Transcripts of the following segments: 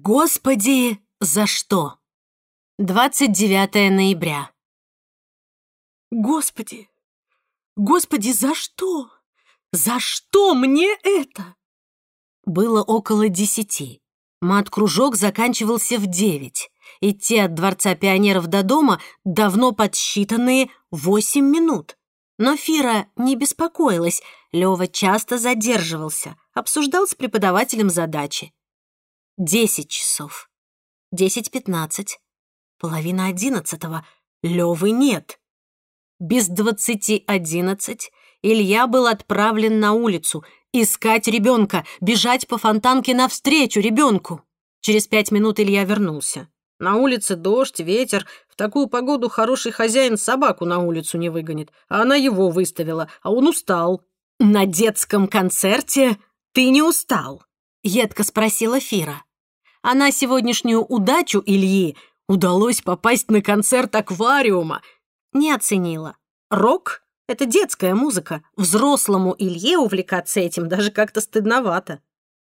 Господи, за что? 29 ноября. Господи, Господи, за что? За что мне это? Было около десяти. Мат-кружок заканчивался в девять. Идти от Дворца пионеров до дома давно подсчитанные восемь минут. Но Фира не беспокоилась, Лёва часто задерживался, обсуждал с преподавателем задачи. Десять часов. Десять пятнадцать. Половина одиннадцатого. Лёвы нет. Без двадцати одиннадцать Илья был отправлен на улицу искать ребенка, бежать по фонтанке навстречу ребенку. Через пять минут Илья вернулся. На улице дождь, ветер. В такую погоду хороший хозяин собаку на улицу не выгонит. А она его выставила, а он устал. «На детском концерте ты не устал?» — едко спросила Фира. Она сегодняшнюю удачу Ильи удалось попасть на концерт аквариума. Не оценила. Рок — это детская музыка. Взрослому Илье увлекаться этим даже как-то стыдновато.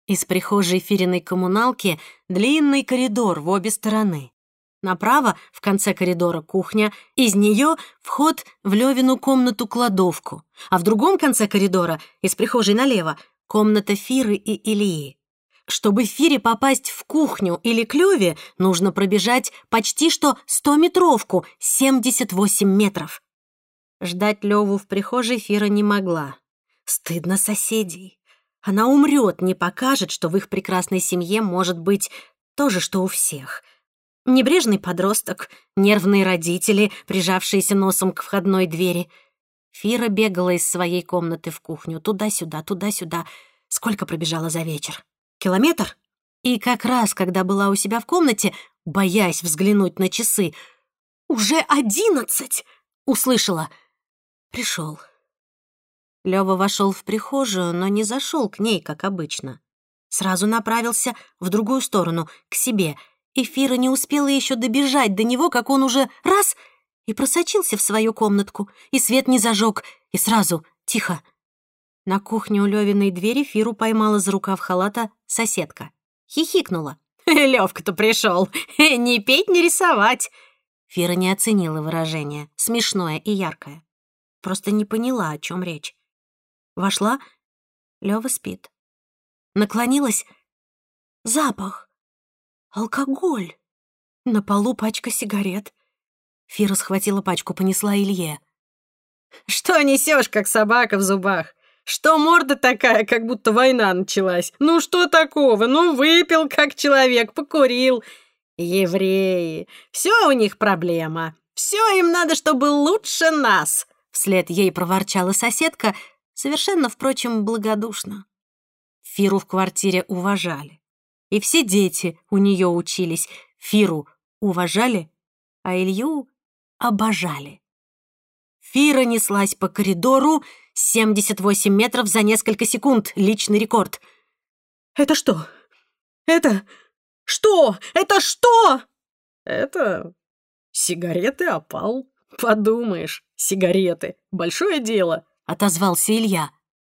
Из прихожей Фириной коммуналки длинный коридор в обе стороны. Направо, в конце коридора, кухня, из нее вход в Левину комнату-кладовку, а в другом конце коридора, из прихожей налево, комната Фиры и Ильи. Чтобы Фире попасть в кухню или к Леве, нужно пробежать почти что 100-метровку, 78 метров. Ждать Леву в прихожей Фира не могла. Стыдно соседей. Она умрет, не покажет, что в их прекрасной семье может быть то же, что у всех. Небрежный подросток, нервные родители, прижавшиеся носом к входной двери. Фира бегала из своей комнаты в кухню, туда-сюда, туда-сюда. Сколько пробежала за вечер? Километр? И как раз, когда была у себя в комнате, боясь взглянуть на часы, «Уже одиннадцать!» — услышала. Пришел. Лёва вошел в прихожую, но не зашел к ней, как обычно. Сразу направился в другую сторону, к себе. И Фира не успела еще добежать до него, как он уже раз и просочился в свою комнатку, и свет не зажег, и сразу тихо. На кухне у Левиной двери Фиру поймала за рукав халата соседка. Хихикнула. «Левка-то пришел! Не петь, не рисовать!» Фира не оценила выражение, смешное и яркое. Просто не поняла, о чем речь. Вошла. Лёва спит. Наклонилась. Запах. Алкоголь. На полу пачка сигарет. Фира схватила пачку, понесла Илье. «Что несешь, как собака в зубах? Что морда такая, как будто война началась? Ну что такого? Ну выпил, как человек, покурил. Евреи. Все у них проблема. Все им надо, чтобы лучше нас!» Вслед ей проворчала соседка, Совершенно, впрочем, благодушно. Фиру в квартире уважали. И все дети у нее учились. Фиру уважали, а Илью обожали. Фира неслась по коридору 78 метров за несколько секунд. Личный рекорд. «Это что? Это что? Это что?» «Это сигареты опал. Подумаешь, сигареты. Большое дело. — отозвался Илья.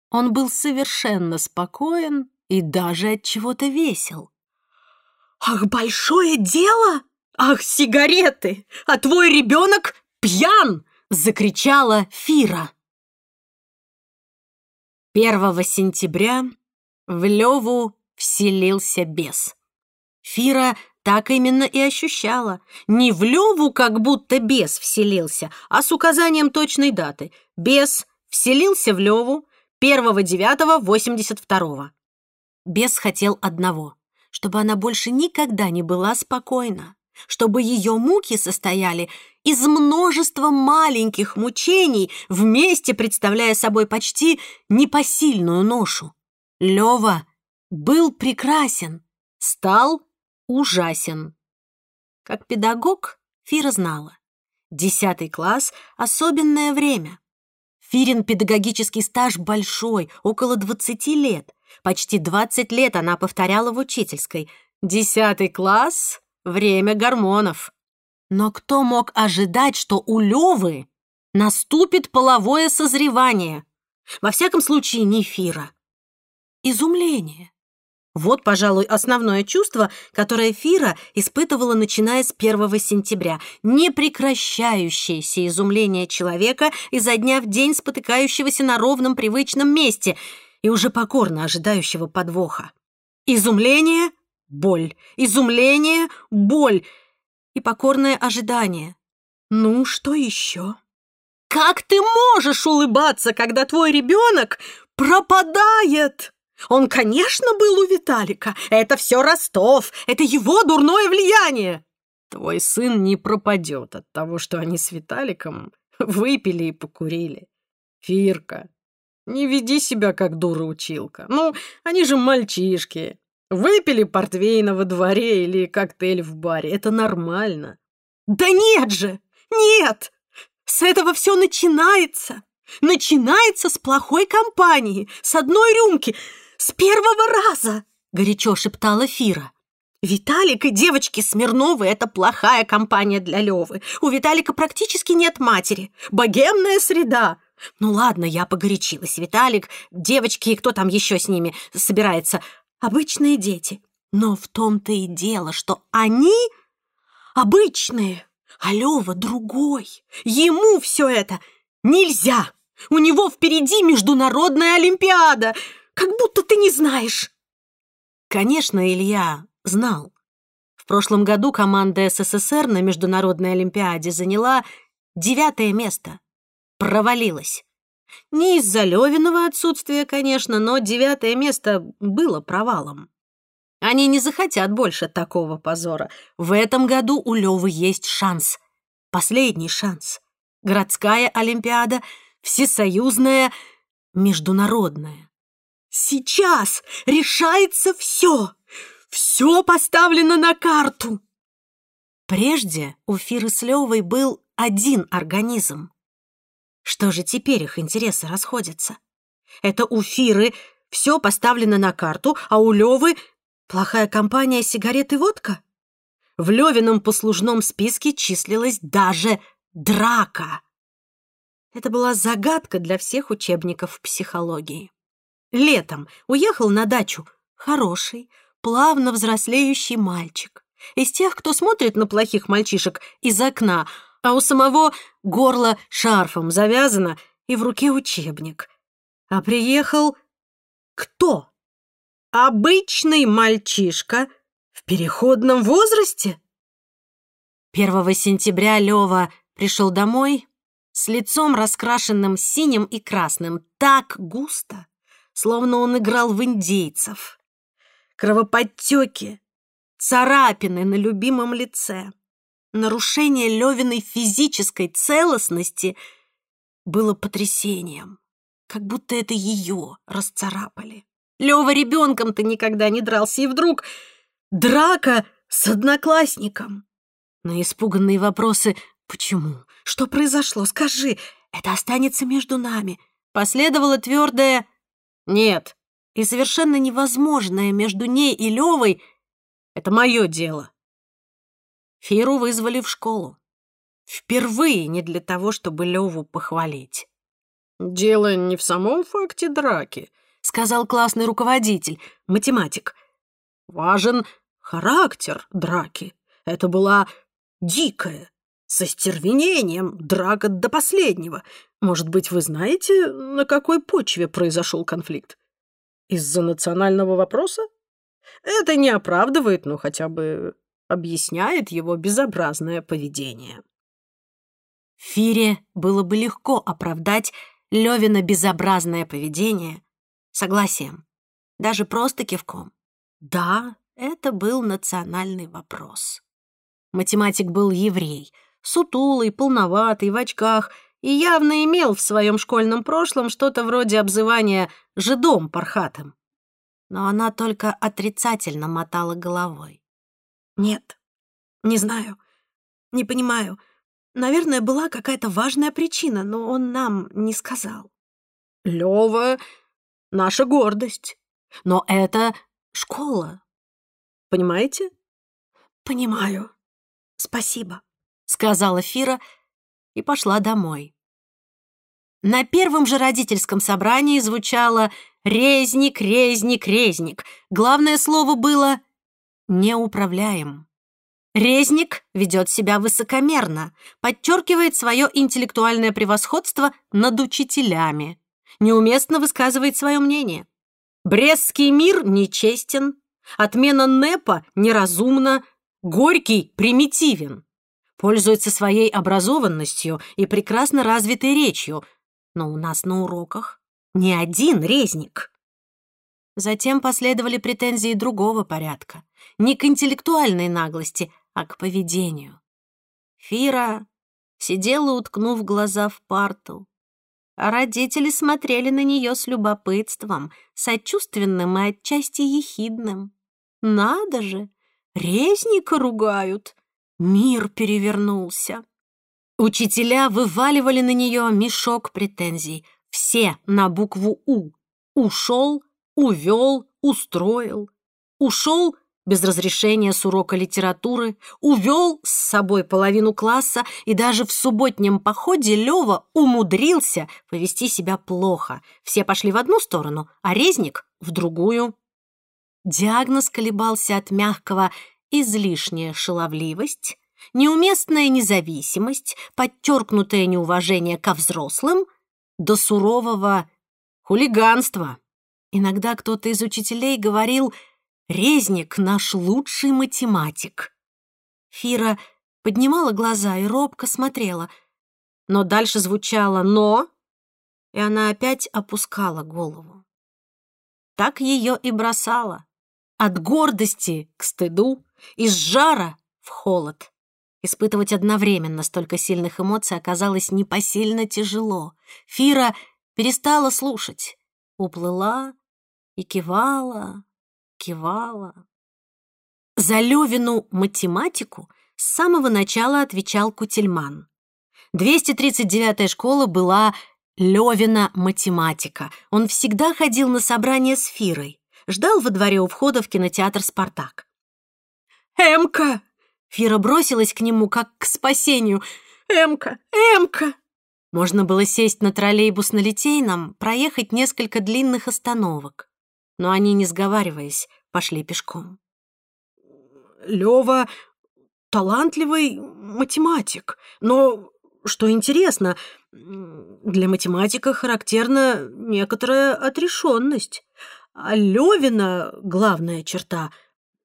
Он был совершенно спокоен и даже от чего-то весел. «Ах, большое дело! Ах, сигареты! А твой ребенок пьян!» — закричала Фира. 1 сентября в Леву вселился бес. Фира так именно и ощущала. Не в Леву как будто бес вселился, а с указанием точной даты. Бес Вселился в Леву 1.9.82. Бес хотел одного, чтобы она больше никогда не была спокойна, чтобы ее муки состояли из множества маленьких мучений, вместе представляя собой почти непосильную ношу. Лева был прекрасен, стал ужасен. Как педагог Фира знала. Десятый класс — особенное время. Фирин педагогический стаж большой, около 20 лет. Почти 20 лет она повторяла в учительской. Десятый класс — время гормонов. Но кто мог ожидать, что у Лёвы наступит половое созревание? Во всяком случае, не Фира. Изумление. Вот, пожалуй, основное чувство, которое Фира испытывала, начиная с 1 сентября. Непрекращающееся изумление человека изо дня в день спотыкающегося на ровном привычном месте и уже покорно ожидающего подвоха. Изумление — боль, изумление — боль и покорное ожидание. Ну, что еще? Как ты можешь улыбаться, когда твой ребенок пропадает? Он, конечно, был у Виталика. Это все Ростов. Это его дурное влияние. Твой сын не пропадет от того, что они с Виталиком выпили и покурили. Фирка, не веди себя как дура-училка. Ну, они же мальчишки. Выпили портвейна во дворе или коктейль в баре. Это нормально. Да нет же! Нет! С этого все начинается. Начинается с плохой компании, с одной рюмки, с первого раза, горячо шептала Фира. Виталик и девочки Смирновы — это плохая компания для Левы. У Виталика практически нет матери. Богемная среда. Ну ладно, я погорячилась. Виталик, девочки и кто там еще с ними собирается. Обычные дети. Но в том-то и дело, что они обычные, а Лева другой. Ему все это нельзя. У него впереди международная олимпиада. Как будто ты не знаешь. Конечно, Илья знал. В прошлом году команда СССР на международной олимпиаде заняла девятое место. Провалилась. Не из-за Левиного отсутствия, конечно, но девятое место было провалом. Они не захотят больше такого позора. В этом году у Левы есть шанс. Последний шанс. Городская олимпиада, всесоюзная, международная. Сейчас решается все. Все поставлено на карту. Прежде у Фиры с Левой был один организм. Что же теперь их интересы расходятся? Это у Фиры все поставлено на карту, а у Левы плохая компания сигарет и водка? В Левином послужном списке числилась даже драка. Это была загадка для всех учебников психологии. Летом уехал на дачу хороший, плавно взрослеющий мальчик. Из тех, кто смотрит на плохих мальчишек из окна, а у самого горло шарфом завязано и в руке учебник. А приехал кто? Обычный мальчишка в переходном возрасте? 1 сентября Лёва пришел домой с лицом раскрашенным синим и красным так густо, словно он играл в индейцев. Кровоподтеки, царапины на любимом лице, нарушение Левиной физической целостности было потрясением, как будто это ее расцарапали. Лева ребенком-то никогда не дрался, и вдруг драка с одноклассником. На испуганные вопросы «Почему? Что произошло? Скажи, это останется между нами?» Последовало твердое «Нет». И совершенно невозможное между ней и Левой — это мое дело. Фиру вызвали в школу. Впервые не для того, чтобы Леву похвалить. «Дело не в самом факте драки», — сказал классный руководитель, математик. «Важен характер драки. Это была дикая, со стервенением, драка до последнего. Может быть, вы знаете, на какой почве произошел конфликт? Из-за национального вопроса? Это не оправдывает, но хотя бы объясняет его безобразное поведение. Фире было бы легко оправдать Левина безобразное поведение согласием, даже просто кивком. Да, это был национальный вопрос. Математик был еврей, сутулый, полноватый, в очках и явно имел в своем школьном прошлом что-то вроде обзывания «жидом пархатым». Но она только отрицательно мотала головой. «Нет, не знаю, не понимаю. Наверное, была какая-то важная причина, но он нам не сказал». «Лёва — наша гордость, но это школа. Понимаете?» «Понимаю», «Спасибо», — сказала Фира и пошла домой. На первом же родительском собрании звучало Резник, резник, резник. Главное слово было «неуправляем». Резник ведет себя высокомерно, подчеркивает свое интеллектуальное превосходство над учителями, неуместно высказывает свое мнение. Брестский мир нечестен, отмена НЭПа неразумна, Горький примитивен, пользуется своей образованностью и прекрасно развитой речью, но у нас на уроках не один резник. Затем последовали претензии другого порядка, не к интеллектуальной наглости, а к поведению. Фира сидела, уткнув глаза в парту, а родители смотрели на нее с любопытством, сочувственным и отчасти ехидным. Надо же, резника ругают, мир перевернулся. Учителя вываливали на нее мешок претензий, все на букву «У». Ушел, увел, устроил. Ушел без разрешения с урока литературы, увел с собой половину класса, и даже в субботнем походе Лёва умудрился повести себя плохо. Все пошли в одну сторону, а резник — в другую. Диагноз колебался от мягкого «излишняя шаловливость», неуместная независимость, подчеркнутое неуважение ко взрослым до сурового хулиганства. Иногда кто-то из учителей говорил «Резник — наш лучший математик». Фира поднимала глаза и робко смотрела, но дальше звучало «но», и она опять опускала голову. Так ее и бросала. От гордости к стыду, из жара в холод. Испытывать одновременно столько сильных эмоций оказалось непосильно тяжело. Фира перестала слушать, уплыла и кивала, кивала. За Левину математику с самого начала отвечал Кутельман. 239-я школа была Левина математика. Он всегда ходил на собрания с Фирой, ждал во дворе у входа в кинотеатр «Спартак». «Эмка!» Фира бросилась к нему, как к спасению. «Эмка! Эмка!» Можно было сесть на троллейбус на Литейном, проехать несколько длинных остановок. Но они, не сговариваясь, пошли пешком. Лёва талантливый математик, но, что интересно, для математика характерна некоторая отрешенность. А Лёвина главная черта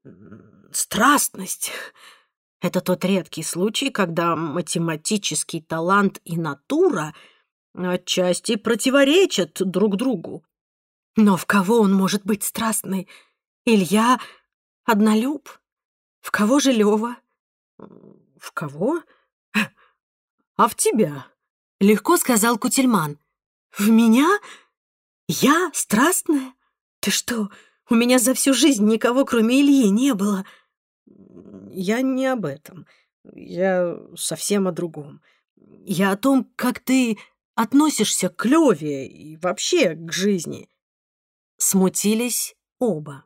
— страстность — это тот редкий случай, когда математический талант и натура отчасти противоречат друг другу. Но в кого он может быть страстный? Илья — однолюб. В кого же Лёва? В кого? А в тебя? Легко сказал Кутельман. В меня? Я страстная? Ты что, у меня за всю жизнь никого, кроме Ильи, не было. — я не об этом. Я совсем о другом. Я о том, как ты относишься к Леве и вообще к жизни. Смутились оба.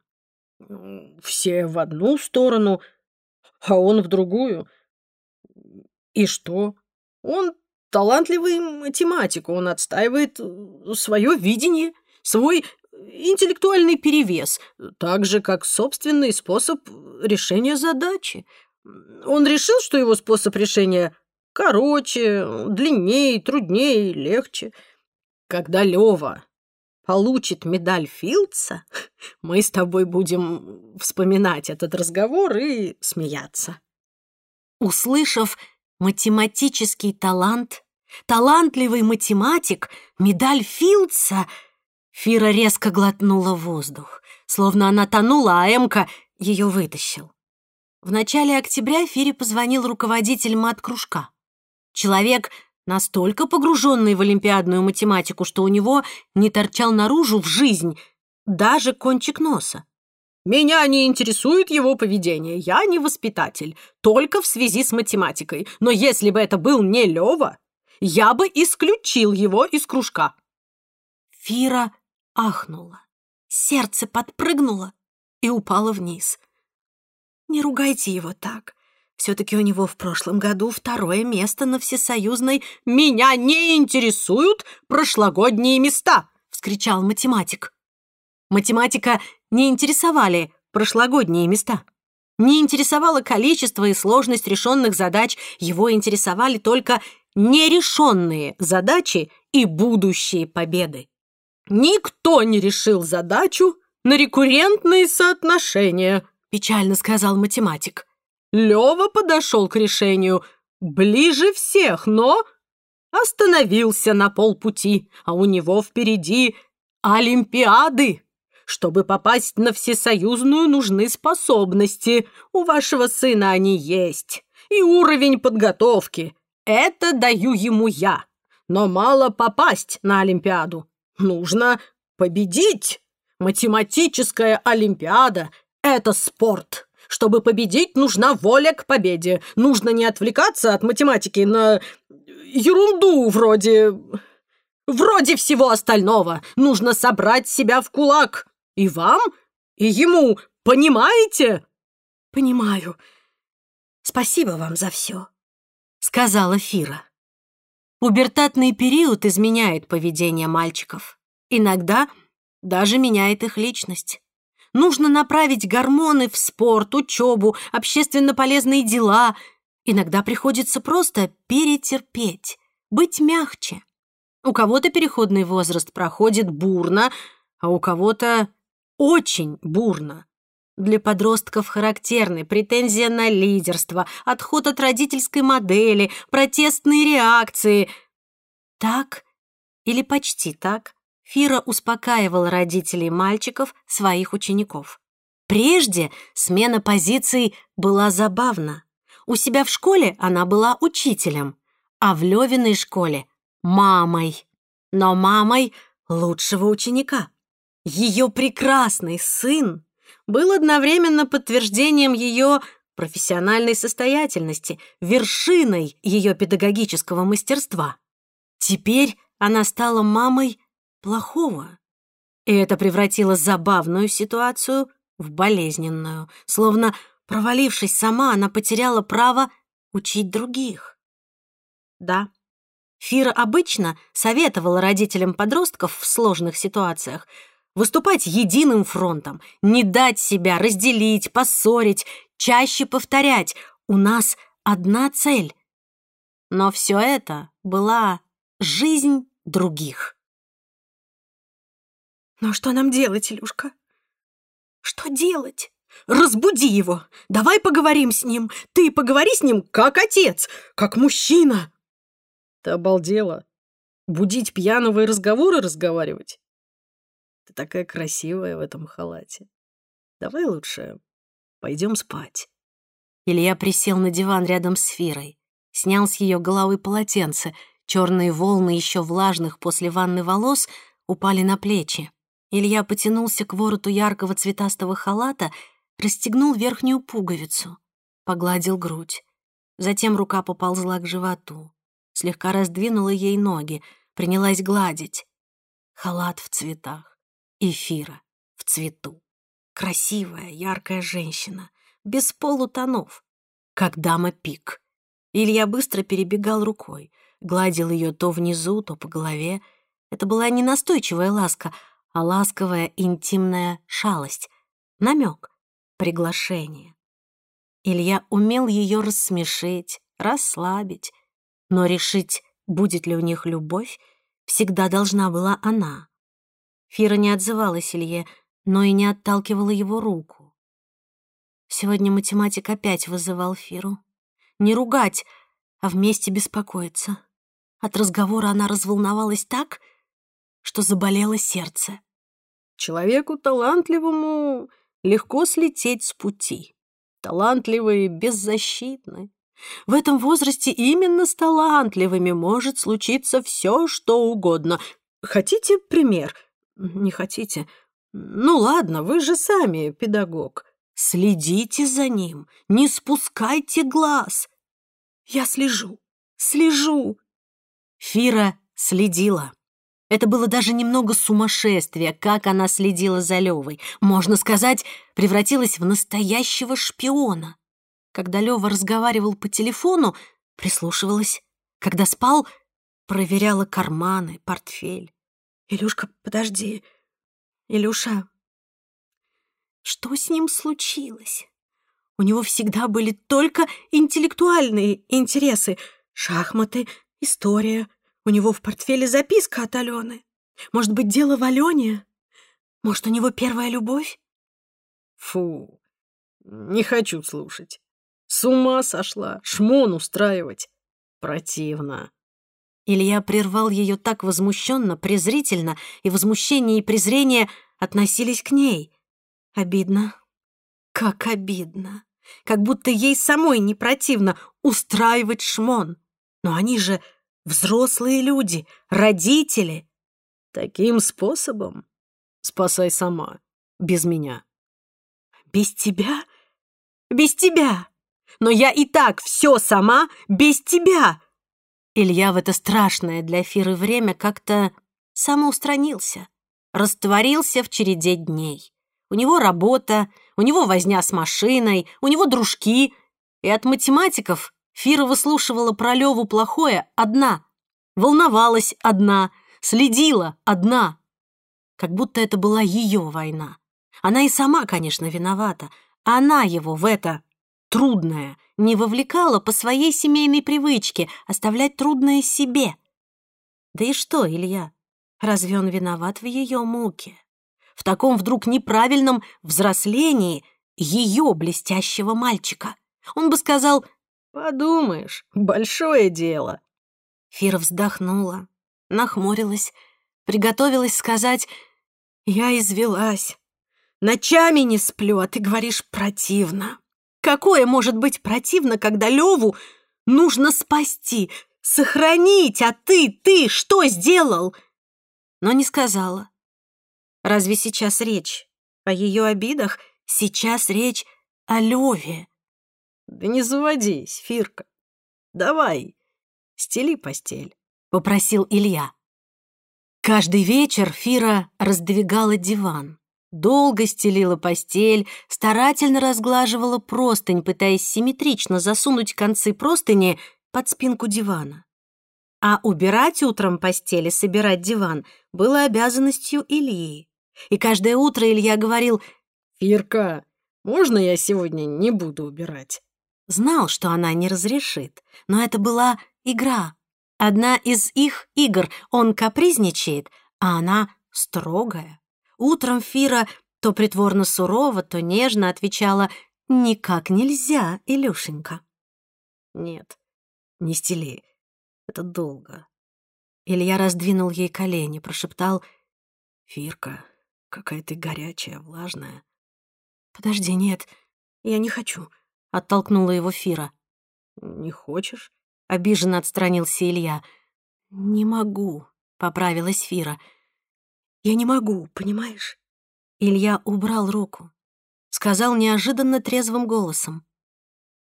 Все в одну сторону, а он в другую. И что? Он талантливый математик, он отстаивает свое видение, свой интеллектуальный перевес, так же, как собственный способ решения задачи. Он решил, что его способ решения короче, длиннее, труднее, легче. Когда Лева получит медаль Филдса, мы с тобой будем вспоминать этот разговор и смеяться. Услышав математический талант, талантливый математик, медаль Филдса — Фира резко глотнула воздух, словно она тонула, а Эмка ее вытащил. В начале октября Фире позвонил руководитель мат-кружка. Человек, настолько погруженный в олимпиадную математику, что у него не торчал наружу в жизнь даже кончик носа. «Меня не интересует его поведение, я не воспитатель, только в связи с математикой. Но если бы это был не Лева, я бы исключил его из кружка». Фира ахнула. Сердце подпрыгнуло и упало вниз. «Не ругайте его так. Все-таки у него в прошлом году второе место на всесоюзной «Меня не интересуют прошлогодние места!» — вскричал математик. Математика не интересовали прошлогодние места. Не интересовало количество и сложность решенных задач, его интересовали только нерешенные задачи и будущие победы. «Никто не решил задачу на рекуррентные соотношения», печально сказал математик. Лёва подошел к решению ближе всех, но остановился на полпути, а у него впереди Олимпиады. Чтобы попасть на всесоюзную, нужны способности. У вашего сына они есть. И уровень подготовки. Это даю ему я. Но мало попасть на Олимпиаду. Нужно победить. Математическая Олимпиада — это спорт. Чтобы победить, нужна воля к победе. Нужно не отвлекаться от математики на ерунду вроде... Вроде всего остального. Нужно собрать себя в кулак. И вам, и ему. Понимаете? Понимаю. Спасибо вам за все, сказала Фира. Пубертатный период изменяет поведение мальчиков. Иногда даже меняет их личность. Нужно направить гормоны в спорт, учебу, общественно полезные дела. Иногда приходится просто перетерпеть, быть мягче. У кого-то переходный возраст проходит бурно, а у кого-то очень бурно. Для подростков характерны претензия на лидерство, отход от родительской модели, протестные реакции. Так или почти так Фира успокаивала родителей мальчиков, своих учеников. Прежде смена позиций была забавна. У себя в школе она была учителем, а в Левиной школе — мамой. Но мамой лучшего ученика. Ее прекрасный сын был одновременно подтверждением ее профессиональной состоятельности, вершиной ее педагогического мастерства. Теперь она стала мамой плохого. И это превратило забавную ситуацию в болезненную. Словно, провалившись сама, она потеряла право учить других. Да, Фира обычно советовала родителям подростков в сложных ситуациях выступать единым фронтом, не дать себя разделить, поссорить, чаще повторять «у нас одна цель». Но все это была жизнь других. «Но что нам делать, Илюшка?» «Что делать?» «Разбуди его! Давай поговорим с ним! Ты поговори с ним как отец, как мужчина!» «Ты обалдела? Будить пьяного и разговоры разговаривать? Ты такая красивая в этом халате. Давай лучше пойдем спать». Илья присел на диван рядом с Фирой, снял с ее головы полотенце. Черные волны еще влажных после ванны волос упали на плечи. Илья потянулся к вороту яркого цветастого халата, расстегнул верхнюю пуговицу, погладил грудь. Затем рука поползла к животу, слегка раздвинула ей ноги, принялась гладить. Халат в цветах, эфира в цвету. Красивая, яркая женщина, без полутонов, как дама пик. Илья быстро перебегал рукой, гладил ее то внизу, то по голове. Это была не настойчивая ласка, а ласковая интимная шалость, намек, приглашение. Илья умел ее рассмешить, расслабить, но решить, будет ли у них любовь, всегда должна была она. Фира не отзывалась Илье, но и не отталкивала его руку. Сегодня математик опять вызывал Фиру. Не ругать, а вместе беспокоиться. От разговора она разволновалась так, что заболело сердце. Человеку талантливому легко слететь с пути. Талантливые беззащитны. В этом возрасте именно с талантливыми может случиться все, что угодно. Хотите пример? Не хотите? Ну ладно, вы же сами педагог. Следите за ним, не спускайте глаз. Я слежу, слежу. Фира следила. Это было даже немного сумасшествие, как она следила за Левой. Можно сказать, превратилась в настоящего шпиона. Когда Лева разговаривал по телефону, прислушивалась. Когда спал, проверяла карманы, портфель. «Илюшка, подожди. Илюша, Что с ним случилось? У него всегда были только интеллектуальные интересы. Шахматы, история. У него в портфеле записка от Алены. Может быть, дело в Алене? Может, у него первая любовь? Фу, не хочу слушать. С ума сошла, шмон устраивать. Противно. Илья прервал ее так возмущенно, презрительно, и возмущение и презрение относились к ней. Обидно. Как обидно как будто ей самой не противно устраивать шмон. Но они же взрослые люди, родители. Таким способом спасай сама, без меня. Без тебя? Без тебя! Но я и так все сама без тебя!» Илья в это страшное для Фиры время как-то самоустранился, растворился в череде дней. У него работа, у него возня с машиной, у него дружки. И от математиков Фира выслушивала про Леву плохое одна. Волновалась одна, следила одна. Как будто это была ее война. Она и сама, конечно, виновата. Она его в это трудное не вовлекала по своей семейной привычке оставлять трудное себе. Да и что, Илья, разве он виноват в ее муке? в таком вдруг неправильном взрослении ее блестящего мальчика. Он бы сказал «Подумаешь, большое дело». Фира вздохнула, нахмурилась, приготовилась сказать «Я извелась. Ночами не сплю, а ты говоришь противно. Какое может быть противно, когда Леву нужно спасти, сохранить, а ты, ты что сделал?» Но не сказала. Разве сейчас речь о ее обидах? Сейчас речь о Леве. Да не заводись, Фирка. Давай, стели постель, попросил Илья. Каждый вечер Фира раздвигала диван, долго стелила постель, старательно разглаживала простынь, пытаясь симметрично засунуть концы простыни под спинку дивана. А убирать утром постели, собирать диван было обязанностью Ильи. И каждое утро Илья говорил «Фирка, можно я сегодня не буду убирать?» Знал, что она не разрешит, но это была игра. Одна из их игр. Он капризничает, а она строгая. Утром Фира то притворно сурово, то нежно отвечала «Никак нельзя, Илюшенька». «Нет, не стели. Это долго». Илья раздвинул ей колени, прошептал «Фирка, Какая ты горячая, влажная. Подожди, нет, я не хочу. Оттолкнула его Фира. Не хочешь? Обиженно отстранился Илья. Не могу, поправилась Фира. Я не могу, понимаешь? Илья убрал руку. Сказал неожиданно трезвым голосом.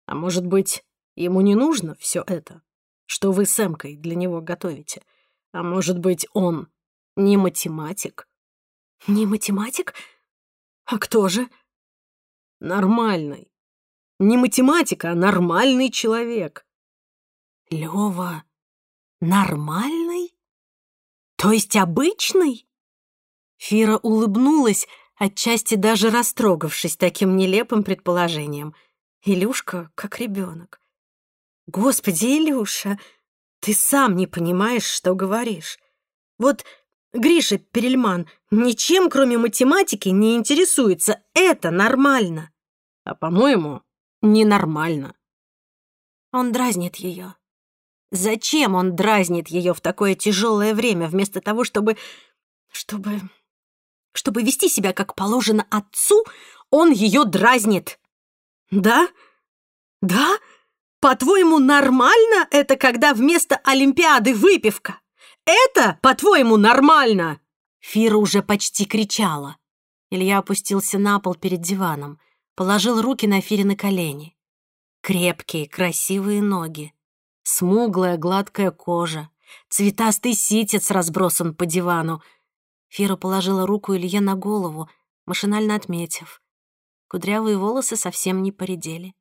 А может быть, ему не нужно все это, что вы с Эмкой для него готовите? А может быть, он не математик? Не математик? А кто же? Нормальный. Не математика, а нормальный человек. Лёва нормальный? То есть обычный? Фира улыбнулась, отчасти даже растрогавшись таким нелепым предположением. Илюшка как ребенок. Господи, Илюша, ты сам не понимаешь, что говоришь. Вот Гриша Перельман ничем, кроме математики, не интересуется. Это нормально. А, по-моему, ненормально. Он дразнит ее. Зачем он дразнит ее в такое тяжелое время, вместо того, чтобы... чтобы... чтобы вести себя как положено отцу, он ее дразнит. Да? Да? По-твоему, нормально это, когда вместо Олимпиады выпивка? Это, по-твоему, нормально?» Фира уже почти кричала. Илья опустился на пол перед диваном, положил руки на Фире колени. Крепкие, красивые ноги, смуглая, гладкая кожа, цветастый ситец разбросан по дивану. Фира положила руку Илье на голову, машинально отметив. Кудрявые волосы совсем не поредели.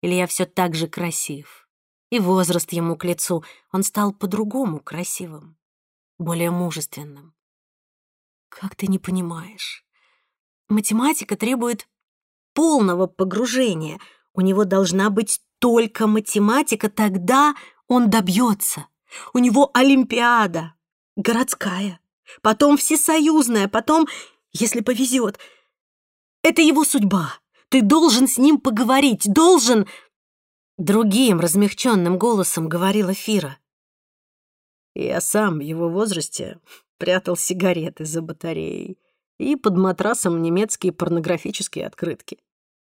Илья все так же красив. И возраст ему к лицу. Он стал по-другому красивым, более мужественным. Как ты не понимаешь? Математика требует полного погружения. У него должна быть только математика, тогда он добьется. У него Олимпиада, городская, потом всесоюзная, потом, если повезет. Это его судьба. Ты должен с ним поговорить, должен... Другим размягченным голосом говорила Фира. Я сам в его возрасте прятал сигареты за батареей и под матрасом немецкие порнографические открытки.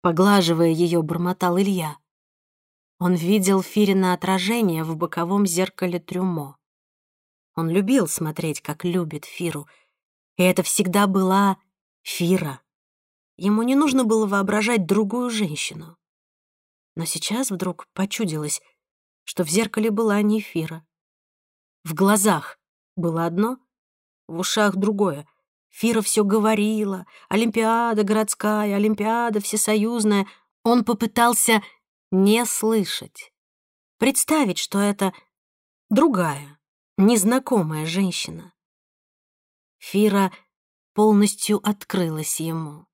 Поглаживая ее, бормотал Илья. Он видел Фирина отражение в боковом зеркале трюмо. Он любил смотреть, как любит Фиру, и это всегда была Фира. Ему не нужно было воображать другую женщину. Но сейчас вдруг почудилось, что в зеркале была не Фира. В глазах было одно, в ушах другое. Фира все говорила. Олимпиада городская, Олимпиада всесоюзная. Он попытался не слышать. Представить, что это другая, незнакомая женщина. Фира полностью открылась ему.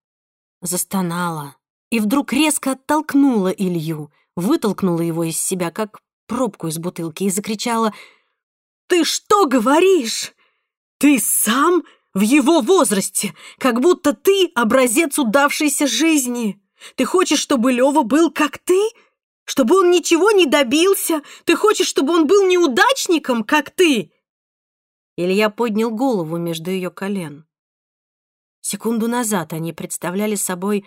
Застонала и вдруг резко оттолкнула Илью, вытолкнула его из себя, как пробку из бутылки, и закричала «Ты что говоришь? Ты сам в его возрасте, как будто ты образец удавшейся жизни. Ты хочешь, чтобы Лёва был как ты? Чтобы он ничего не добился? Ты хочешь, чтобы он был неудачником, как ты?» Илья поднял голову между ее колен. Секунду назад они представляли собой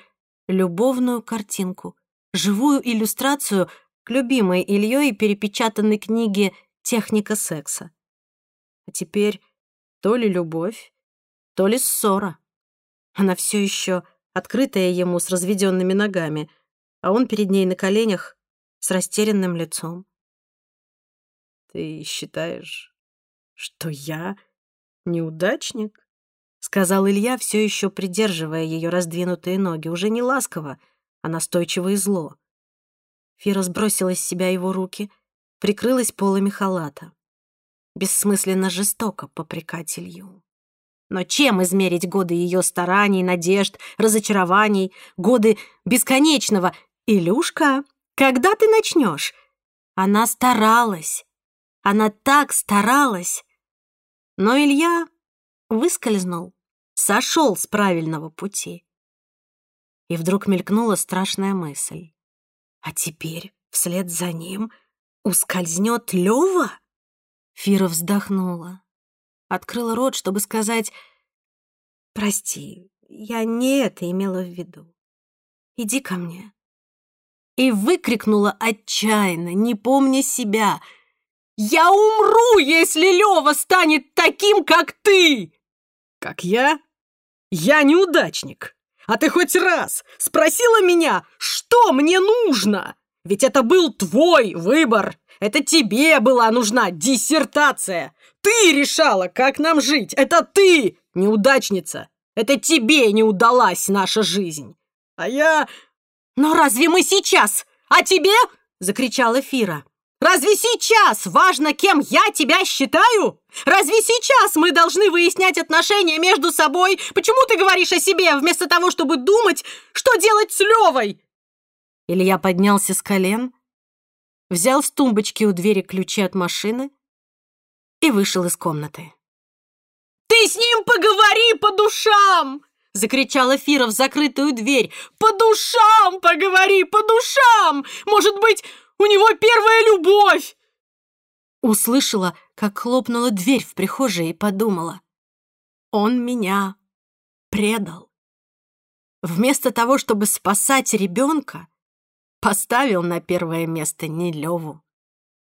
любовную картинку, живую иллюстрацию к любимой Ильей перепечатанной книге «Техника секса». А теперь то ли любовь, то ли ссора. Она все еще открытая ему с разведенными ногами, а он перед ней на коленях с растерянным лицом. «Ты считаешь, что я неудачник?» — сказал Илья, все еще придерживая ее раздвинутые ноги, уже не ласково, а настойчиво и зло. Фира сбросила с себя его руки, прикрылась полами халата. Бессмысленно жестоко попрекать Илью. Но чем измерить годы ее стараний, надежд, разочарований, годы бесконечного? Илюшка, когда ты начнешь? Она старалась. Она так старалась. Но Илья выскользнул, сошел с правильного пути. И вдруг мелькнула страшная мысль. А теперь вслед за ним ускользнет Лёва? Фира вздохнула. Открыла рот, чтобы сказать «Прости, я не это имела в виду. Иди ко мне». И выкрикнула отчаянно, не помня себя. «Я умру, если Лёва станет таким, как ты!» «Как я? Я неудачник. А ты хоть раз спросила меня, что мне нужно? Ведь это был твой выбор. Это тебе была нужна диссертация. Ты решала, как нам жить. Это ты, неудачница. Это тебе не удалась наша жизнь. А я... Но разве мы сейчас? А тебе? Закричала Фира. Разве сейчас важно, кем я тебя считаю? Разве сейчас мы должны выяснять отношения между собой? Почему ты говоришь о себе, вместо того, чтобы думать, что делать с Левой? Илья поднялся с колен, взял с тумбочки у двери ключи от машины и вышел из комнаты. «Ты с ним поговори по душам!» — закричала Фира в закрытую дверь. «По душам поговори, по душам! Может быть, у него первая любовь!» Услышала, как хлопнула дверь в прихожей и подумала. «Он меня предал. Вместо того, чтобы спасать ребенка, поставил на первое место не Леву,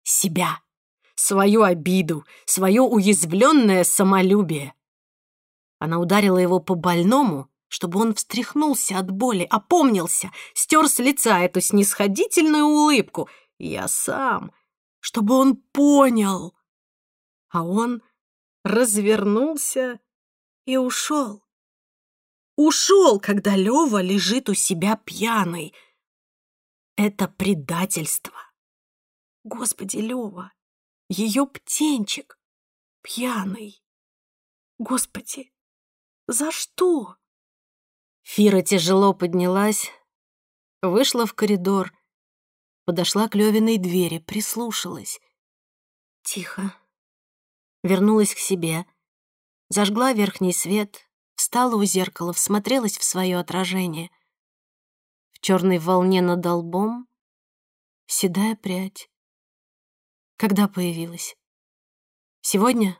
себя, свою обиду, свое уязвленное самолюбие. Она ударила его по больному, чтобы он встряхнулся от боли, опомнился, стер с лица эту снисходительную улыбку. Я сам, чтобы он понял. А он развернулся и ушел. Ушел, когда Лева лежит у себя пьяный — это предательство. Господи, Лёва, её птенчик, пьяный. Господи, за что? Фира тяжело поднялась, вышла в коридор, подошла к Левиной двери, прислушалась. Тихо. Вернулась к себе, зажгла верхний свет, встала у зеркала, всмотрелась в свое отражение. В черной волне над лбом седая прядь. Когда появилась? Сегодня?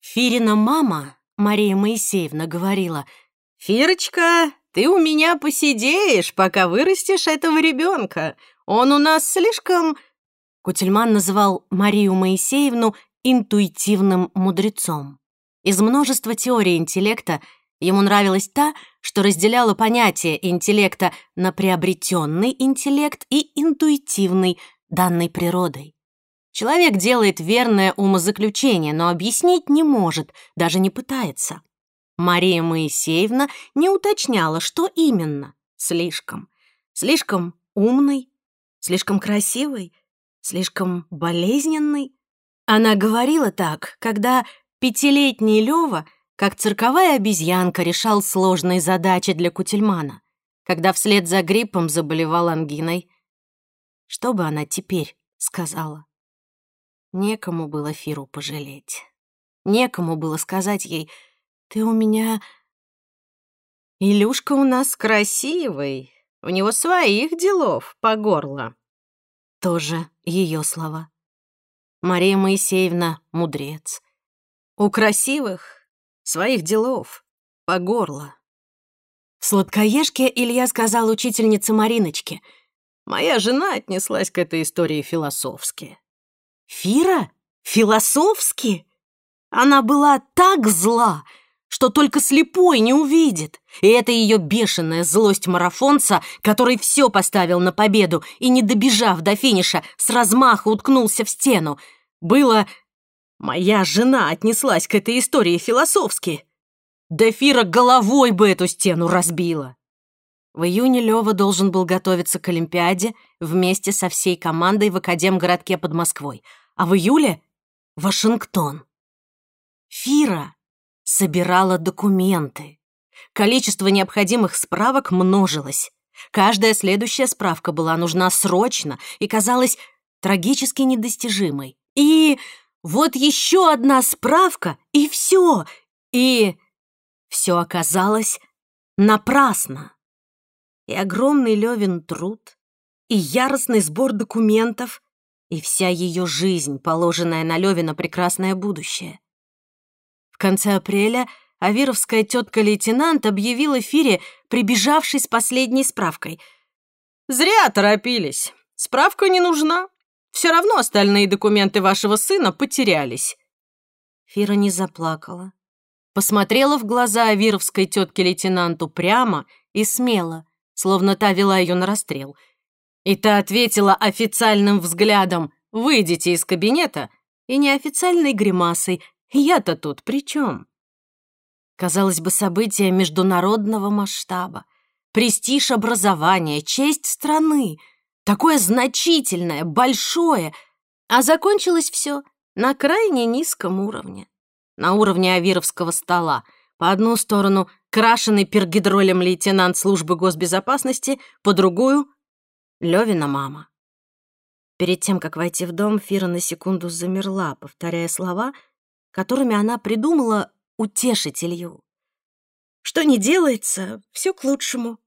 Фирина мама, Мария Моисеевна, говорила, «Фирочка, ты у меня посидеешь, пока вырастешь этого ребенка. Он у нас слишком...» Кутельман называл Марию Моисеевну интуитивным мудрецом. Из множества теорий интеллекта ему нравилась та, что разделяла понятие интеллекта на приобретенный интеллект и интуитивный, данный природой. Человек делает верное умозаключение, но объяснить не может, даже не пытается. Мария Моисеевна не уточняла, что именно. Слишком. Слишком умный, слишком красивый, слишком болезненный. Она говорила так, когда пятилетний Лёва, как цирковая обезьянка, решал сложные задачи для Кутельмана, когда вслед за гриппом заболевал ангиной. Что бы она теперь сказала? Некому было Фиру пожалеть. Некому было сказать ей — ты у меня... Илюшка у нас красивый. У него своих делов по горло. Тоже ее слова. Мария Моисеевна — мудрец. У красивых своих делов по горло. В сладкоежке Илья сказал учительнице Мариночке. «Моя жена отнеслась к этой истории философски». «Фира? Философски?» Она была так зла, что только слепой не увидит. И это ее бешеная злость марафонца, который все поставил на победу и, не добежав до финиша, с размаху уткнулся в стену. Было... Моя жена отнеслась к этой истории философски. Дефира головой бы эту стену разбила. В июне Лёва должен был готовиться к Олимпиаде вместе со всей командой в Академгородке под Москвой, а в июле — Вашингтон. Фира собирала документы. Количество необходимых справок множилось. Каждая следующая справка была нужна срочно и казалась трагически недостижимой. И вот еще одна справка, и все. И все оказалось напрасно. И огромный Левин труд, и яростный сбор документов, и вся ее жизнь, положенная на Левина прекрасное будущее. В конце апреля авировская тетка-лейтенант объявила Фире, прибежавшей с последней справкой. «Зря торопились. Справка не нужна. Все равно остальные документы вашего сына потерялись». Фира не заплакала. Посмотрела в глаза авировской тетке-лейтенанту прямо и смело, словно та вела ее на расстрел. И та ответила официальным взглядом «Выйдите из кабинета» и неофициальной гримасой я-то тут при чем? Казалось бы, событие международного масштаба. Престиж образования, честь страны. Такое значительное, большое. А закончилось все на крайне низком уровне. На уровне авировского стола. По одну сторону крашеный пергидролем лейтенант службы госбезопасности, по другую — Левина мама. Перед тем, как войти в дом, Фира на секунду замерла, повторяя слова — которыми она придумала утешить Илью. Что не делается, все к лучшему.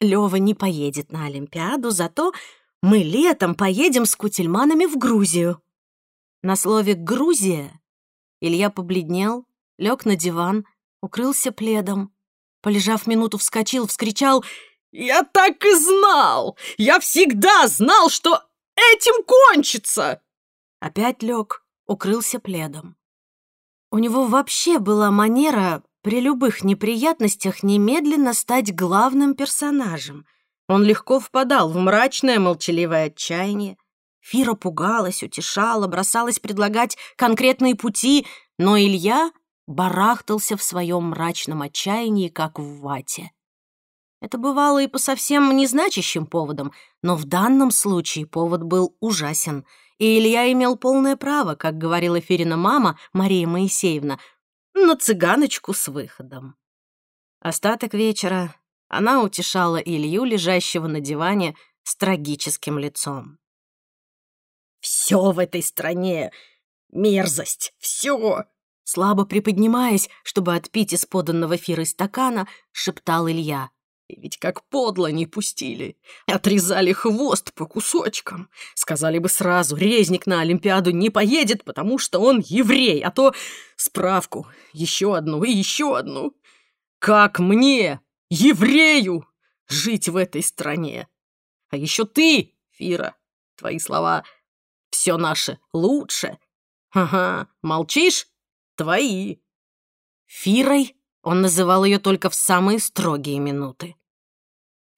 Лёва не поедет на Олимпиаду, зато мы летом поедем с кутельманами в Грузию. На слове «Грузия» Илья побледнел, лег на диван, укрылся пледом. Полежав минуту, вскочил, вскричал «Я так и знал! Я всегда знал, что этим кончится!» Опять лег, укрылся пледом. У него вообще была манера при любых неприятностях немедленно стать главным персонажем. Он легко впадал в мрачное молчаливое отчаяние. Фира пугалась, утешала, бросалась предлагать конкретные пути, но Илья барахтался в своем мрачном отчаянии, как в вате. Это бывало и по совсем незначащим поводам, но в данном случае повод был ужасен — и Илья имел полное право, как говорила Ферина мама, Мария Моисеевна, на цыганочку с выходом. Остаток вечера она утешала Илью, лежащего на диване, с трагическим лицом. «Все в этой стране мерзость, все!» Слабо приподнимаясь, чтобы отпить из поданного Фирой стакана, шептал Илья. И ведь как подло не пустили. Отрезали хвост по кусочкам. Сказали бы сразу, резник на Олимпиаду не поедет, потому что он еврей, а то справку, еще одну и еще одну. Как мне, еврею, жить в этой стране? А еще ты, Фира, твои слова «все наше лучше». Ага, молчишь? Твои. Фирой он называл ее только в самые строгие минуты.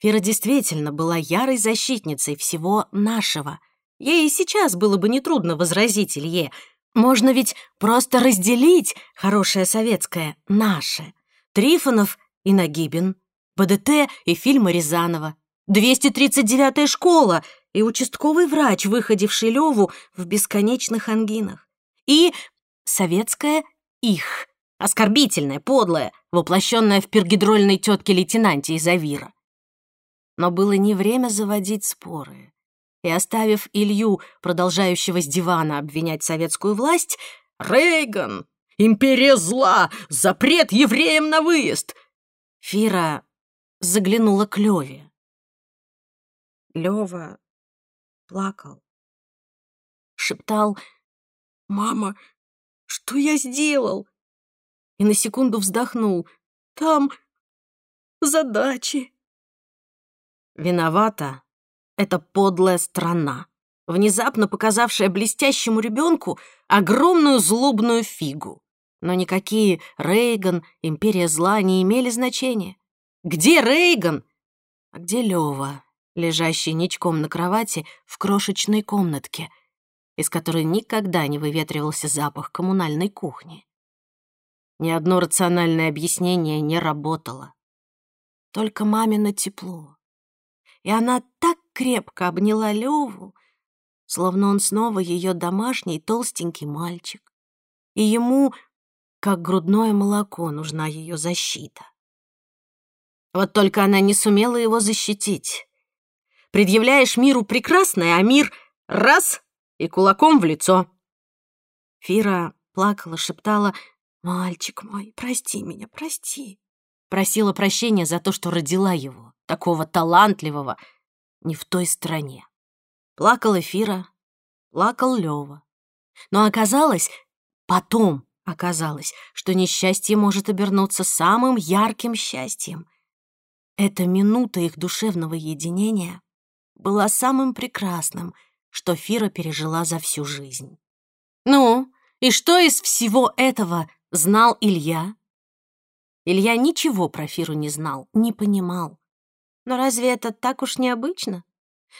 Фира действительно была ярой защитницей всего нашего. Ей и сейчас было бы нетрудно возразить Илье. Можно ведь просто разделить хорошее советское «наше». Трифонов и Нагибин, БДТ и фильмы Рязанова, 239-я школа и участковый врач, выходивший Леву в бесконечных ангинах. И советское «их», оскорбительное, подлое, воплощенное в пергидрольной тетке лейтенанте из Авира. Но было не время заводить споры. И оставив Илью, продолжающего с дивана обвинять советскую власть, «Рейган! Империя зла! Запрет евреям на выезд!» Фира заглянула к Леве. Лёва плакал. Шептал «Мама, что я сделал?» И на секунду вздохнул. «Там задачи». Виновата эта подлая страна, внезапно показавшая блестящему ребенку огромную злобную фигу. Но никакие Рейган, империя зла не имели значения. Где Рейган? А где Лёва? лежащий ничком на кровати в крошечной комнатке, из которой никогда не выветривался запах коммунальной кухни. Ни одно рациональное объяснение не работало. Только мамино тепло. И она так крепко обняла Леву, словно он снова ее домашний толстенький мальчик. И ему, как грудное молоко, нужна ее защита. Вот только она не сумела его защитить. Предъявляешь миру прекрасное, а мир — раз — и кулаком в лицо. Фира плакала, шептала «Мальчик мой, прости меня, прости». Просила прощения за то, что родила его, такого талантливого, не в той стране. Плакала Фира, плакал Лёва. Но оказалось, потом оказалось, что несчастье может обернуться самым ярким счастьем. Эта минута их душевного единения была самым прекрасным, что Фира пережила за всю жизнь. Ну, и что из всего этого знал Илья? Илья ничего про Фиру не знал, не понимал. Но разве это так уж необычно?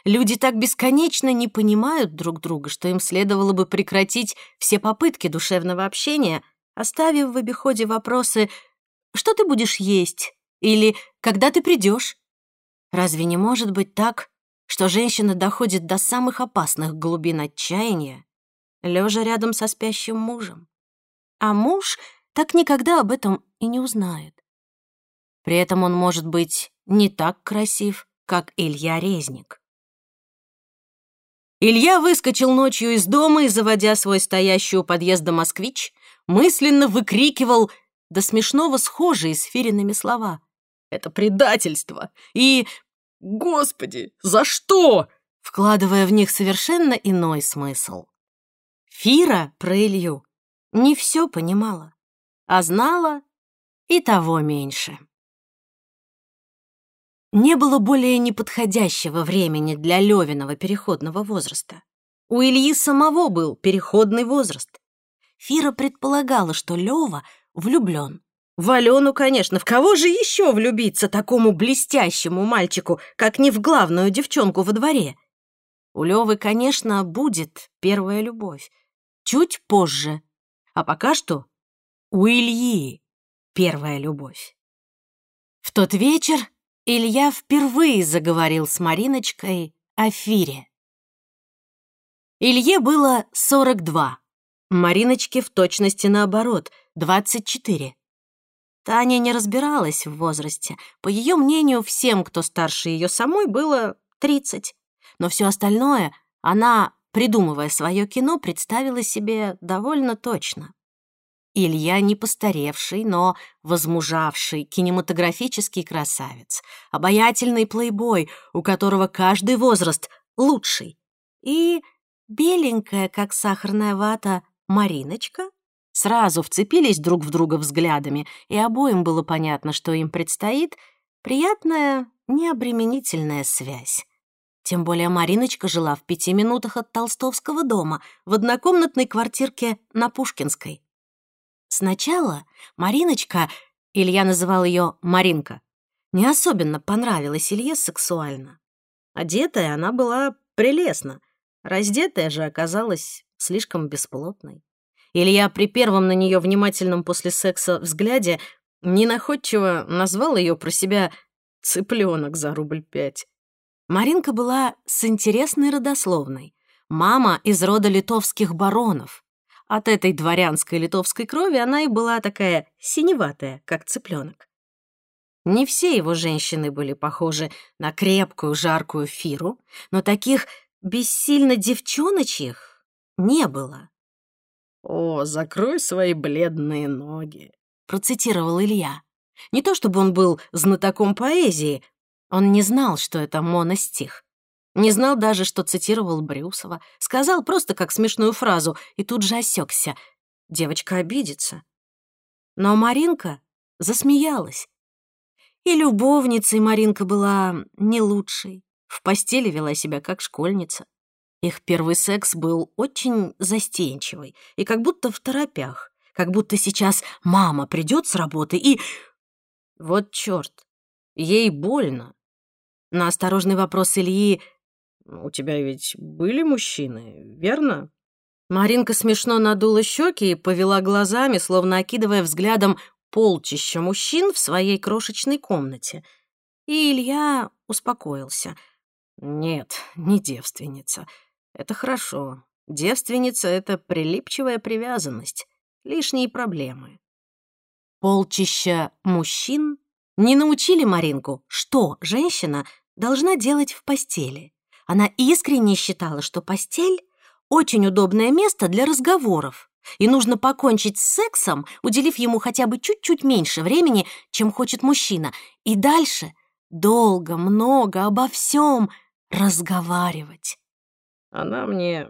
Люди так бесконечно не понимают друг друга, что им следовало бы прекратить все попытки душевного общения, оставив в обиходе вопросы «Что ты будешь есть?» или «Когда ты придешь?» Разве не может быть так, что женщина доходит до самых опасных глубин отчаяния, лежа рядом со спящим мужем. А муж так никогда об этом и не узнает. При этом он может быть не так красив, как Илья Резник. Илья выскочил ночью из дома и, заводя свой стоящий у подъезда москвич, мысленно выкрикивал до смешного схожие с Фириными слова. «Это предательство!» и Господи, за что? Вкладывая в них совершенно иной смысл. Фира про Илью не все понимала, а знала и того меньше. Не было более неподходящего времени для Левиного переходного возраста. У Ильи самого был переходный возраст. Фира предполагала, что Лева влюблен. В Алену, конечно, в кого же еще влюбиться такому блестящему мальчику, как не в главную девчонку во дворе? У Левы, конечно, будет первая любовь. Чуть позже. А пока что у Ильи первая любовь. В тот вечер Илья впервые заговорил с Мариночкой о Фире. Илье было 42, Мариночке в точности наоборот, 24. Таня не разбиралась в возрасте. По ее мнению, всем, кто старше ее самой, было 30. Но все остальное она, придумывая свое кино, представила себе довольно точно. Илья не постаревший, но возмужавший кинематографический красавец, обаятельный плейбой, у которого каждый возраст лучший, и беленькая, как сахарная вата, Мариночка, сразу вцепились друг в друга взглядами, и обоим было понятно, что им предстоит приятная, необременительная связь. Тем более Мариночка жила в пяти минутах от Толстовского дома в однокомнатной квартирке на Пушкинской. Сначала Мариночка, Илья называл ее Маринка, не особенно понравилась Илье сексуально. Одетая она была прелестна, раздетая же оказалась слишком бесплотной. Илья при первом на нее внимательном после секса взгляде ненаходчиво назвал ее про себя «цыпленок за рубль пять». Маринка была с интересной родословной. Мама из рода литовских баронов. От этой дворянской литовской крови она и была такая синеватая, как цыпленок. Не все его женщины были похожи на крепкую, жаркую фиру, но таких бессильно девчоночьих не было. «О, закрой свои бледные ноги», — процитировал Илья. Не то чтобы он был знатоком поэзии, он не знал, что это моностих. Не знал даже, что цитировал Брюсова. Сказал просто как смешную фразу и тут же осекся. Девочка обидится. Но Маринка засмеялась. И любовницей Маринка была не лучшей. В постели вела себя как школьница. Их первый секс был очень застенчивый и как будто в торопях, как будто сейчас мама придет с работы и... Вот чёрт, ей больно. На осторожный вопрос Ильи «У тебя ведь были мужчины, верно?» Маринка смешно надула щеки и повела глазами, словно окидывая взглядом полчища мужчин в своей крошечной комнате. И Илья успокоился. «Нет, не девственница. Это хорошо. Девственница — это прилипчивая привязанность, лишние проблемы». Полчища мужчин не научили Маринку, что женщина должна делать в постели. Она искренне считала, что постель — очень удобное место для разговоров, и нужно покончить с сексом, уделив ему хотя бы чуть-чуть меньше времени, чем хочет мужчина, и дальше долго, много, обо всем разговаривать. «Она мне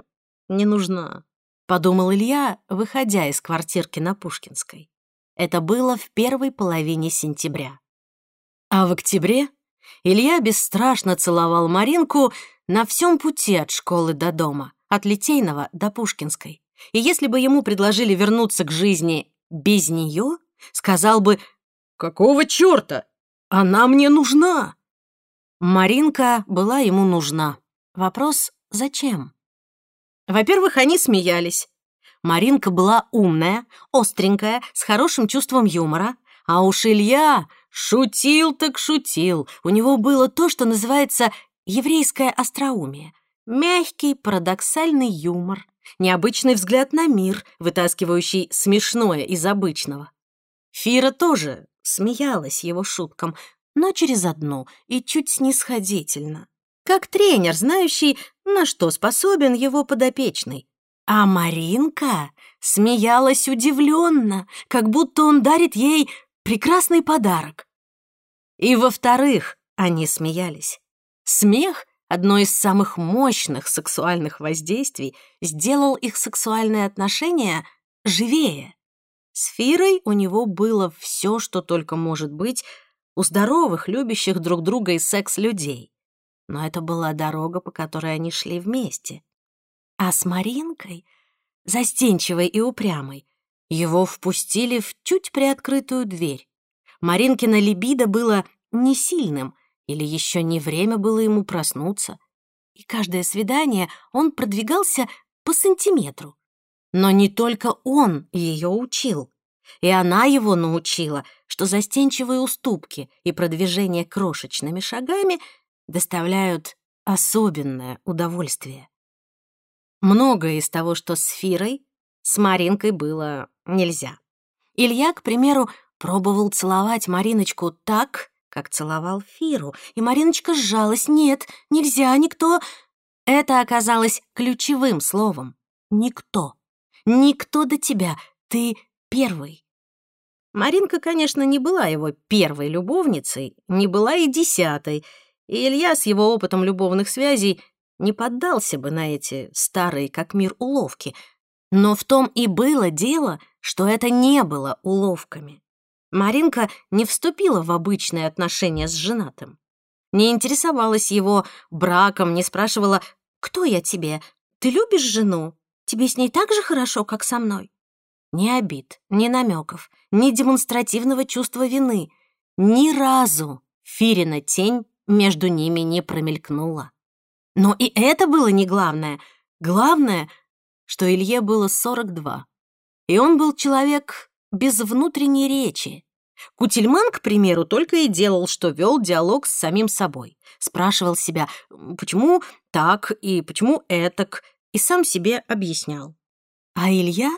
не нужна», — подумал Илья, выходя из квартирки на Пушкинской. Это было в первой половине сентября. А в октябре Илья бесстрашно целовал Маринку на всем пути от школы до дома, от Литейного до Пушкинской. И если бы ему предложили вернуться к жизни без нее, сказал бы «Какого чёрта? Она мне нужна!» Маринка была ему нужна. Вопрос «Зачем?» Во-первых, они смеялись. Маринка была умная, остренькая, с хорошим чувством юмора, а уж Илья Шутил так шутил. У него было то, что называется еврейское остроумие. Мягкий, парадоксальный юмор, необычный взгляд на мир, вытаскивающий смешное из обычного. Фира тоже смеялась его шуткам, но через одну и чуть снисходительно. Как тренер, знающий, на что способен его подопечный. А Маринка смеялась удивленно, как будто он дарит ей прекрасный подарок. И во-вторых, они смеялись. Смех, одно из самых мощных сексуальных воздействий, сделал их сексуальные отношения живее. С Фирой у него было все, что только может быть у здоровых, любящих друг друга и секс-людей. Но это была дорога, по которой они шли вместе. А с Маринкой, застенчивой и упрямой, его впустили в чуть приоткрытую дверь. Маринкина либидо было не сильным, или еще не время было ему проснуться. И каждое свидание он продвигался по сантиметру. Но не только он ее учил. И она его научила, что застенчивые уступки и продвижение крошечными шагами доставляют особенное удовольствие. Многое из того, что с Фирой, с Маринкой было нельзя. Илья, к примеру, пробовал целовать Мариночку так, как целовал Фиру, и Мариночка сжалась. «Нет, нельзя, никто...» Это оказалось ключевым словом. «Никто. Никто до тебя. Ты первый». Маринка, конечно, не была его первой любовницей, не была и десятой, и Илья с его опытом любовных связей не поддался бы на эти старые как мир уловки. Но в том и было дело, что это не было уловками. Маринка не вступила в обычные отношения с женатым. Не интересовалась его браком, не спрашивала «Кто я тебе? Ты любишь жену? Тебе с ней так же хорошо, как со мной?» Ни обид, ни намеков, ни демонстративного чувства вины. Ни разу Фирина тень между ними не промелькнула. Но и это было не главное. Главное, что Илье было 42. И он был человек без внутренней речи. Кутельман, к примеру, только и делал, что вел диалог с самим собой. Спрашивал себя, почему так и почему этак, и сам себе объяснял. А Илья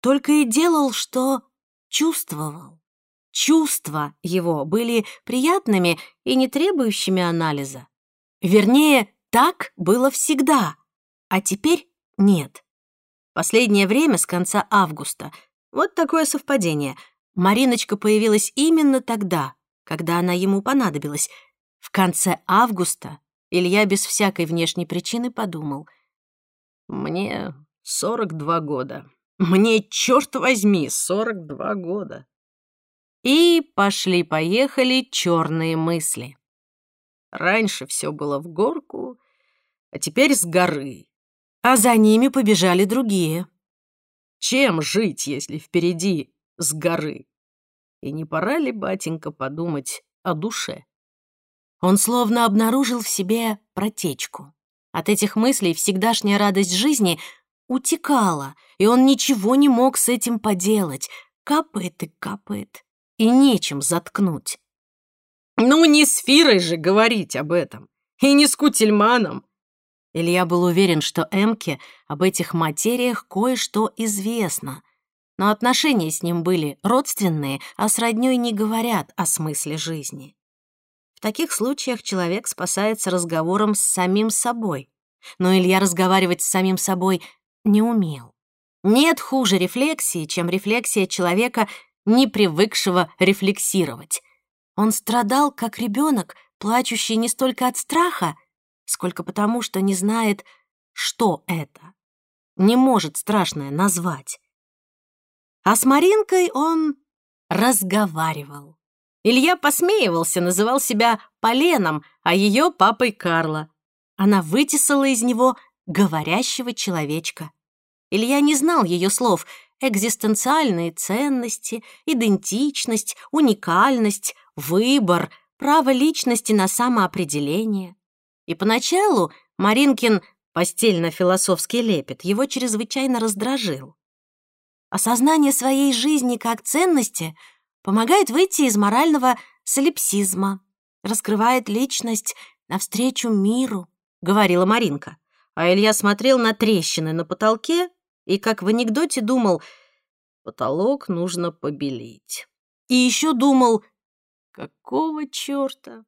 только и делал, что чувствовал. Чувства его были приятными и не требующими анализа. Вернее, так было всегда, а теперь нет. Последнее время, с конца августа, вот такое совпадение. Мариночка появилась именно тогда, когда она ему понадобилась. В конце августа Илья без всякой внешней причины подумал. «Мне 42 года. Мне, черт возьми, 42 года. И пошли-поехали черные мысли. Раньше все было в горку, а теперь с горы. А за ними побежали другие. Чем жить, если впереди с горы? И не пора ли, батенька, подумать о душе? Он словно обнаружил в себе протечку. От этих мыслей всегдашняя радость жизни утекала, и он ничего не мог с этим поделать. Капает и капает, и нечем заткнуть. «Ну, не с Фирой же говорить об этом, и не с Кутельманом!» Илья был уверен, что Эмке об этих материях кое-что известно, но отношения с ним были родственные, а с роднёй не говорят о смысле жизни. В таких случаях человек спасается разговором с самим собой. Но Илья разговаривать с самим собой не умел. Нет хуже рефлексии, чем рефлексия человека, не привыкшего рефлексировать. Он страдал, как ребенок, плачущий не столько от страха, сколько потому, что не знает, что это. Не может страшное назвать. А с Маринкой он разговаривал. Илья посмеивался, называл себя Поленом, а ее папой Карла. Она вытесала из него говорящего человечка. Илья не знал ее слов «экзистенциальные ценности», «идентичность», «уникальность», «выбор», «право личности на самоопределение». И поначалу Маринкин постельно-философский лепет его чрезвычайно раздражил. Осознание своей жизни как ценности помогает выйти из морального солипсизма, раскрывает личность навстречу миру, говорила Маринка. А Илья смотрел на трещины на потолке и, как в анекдоте, думал, потолок нужно побелить. И еще думал, какого черта?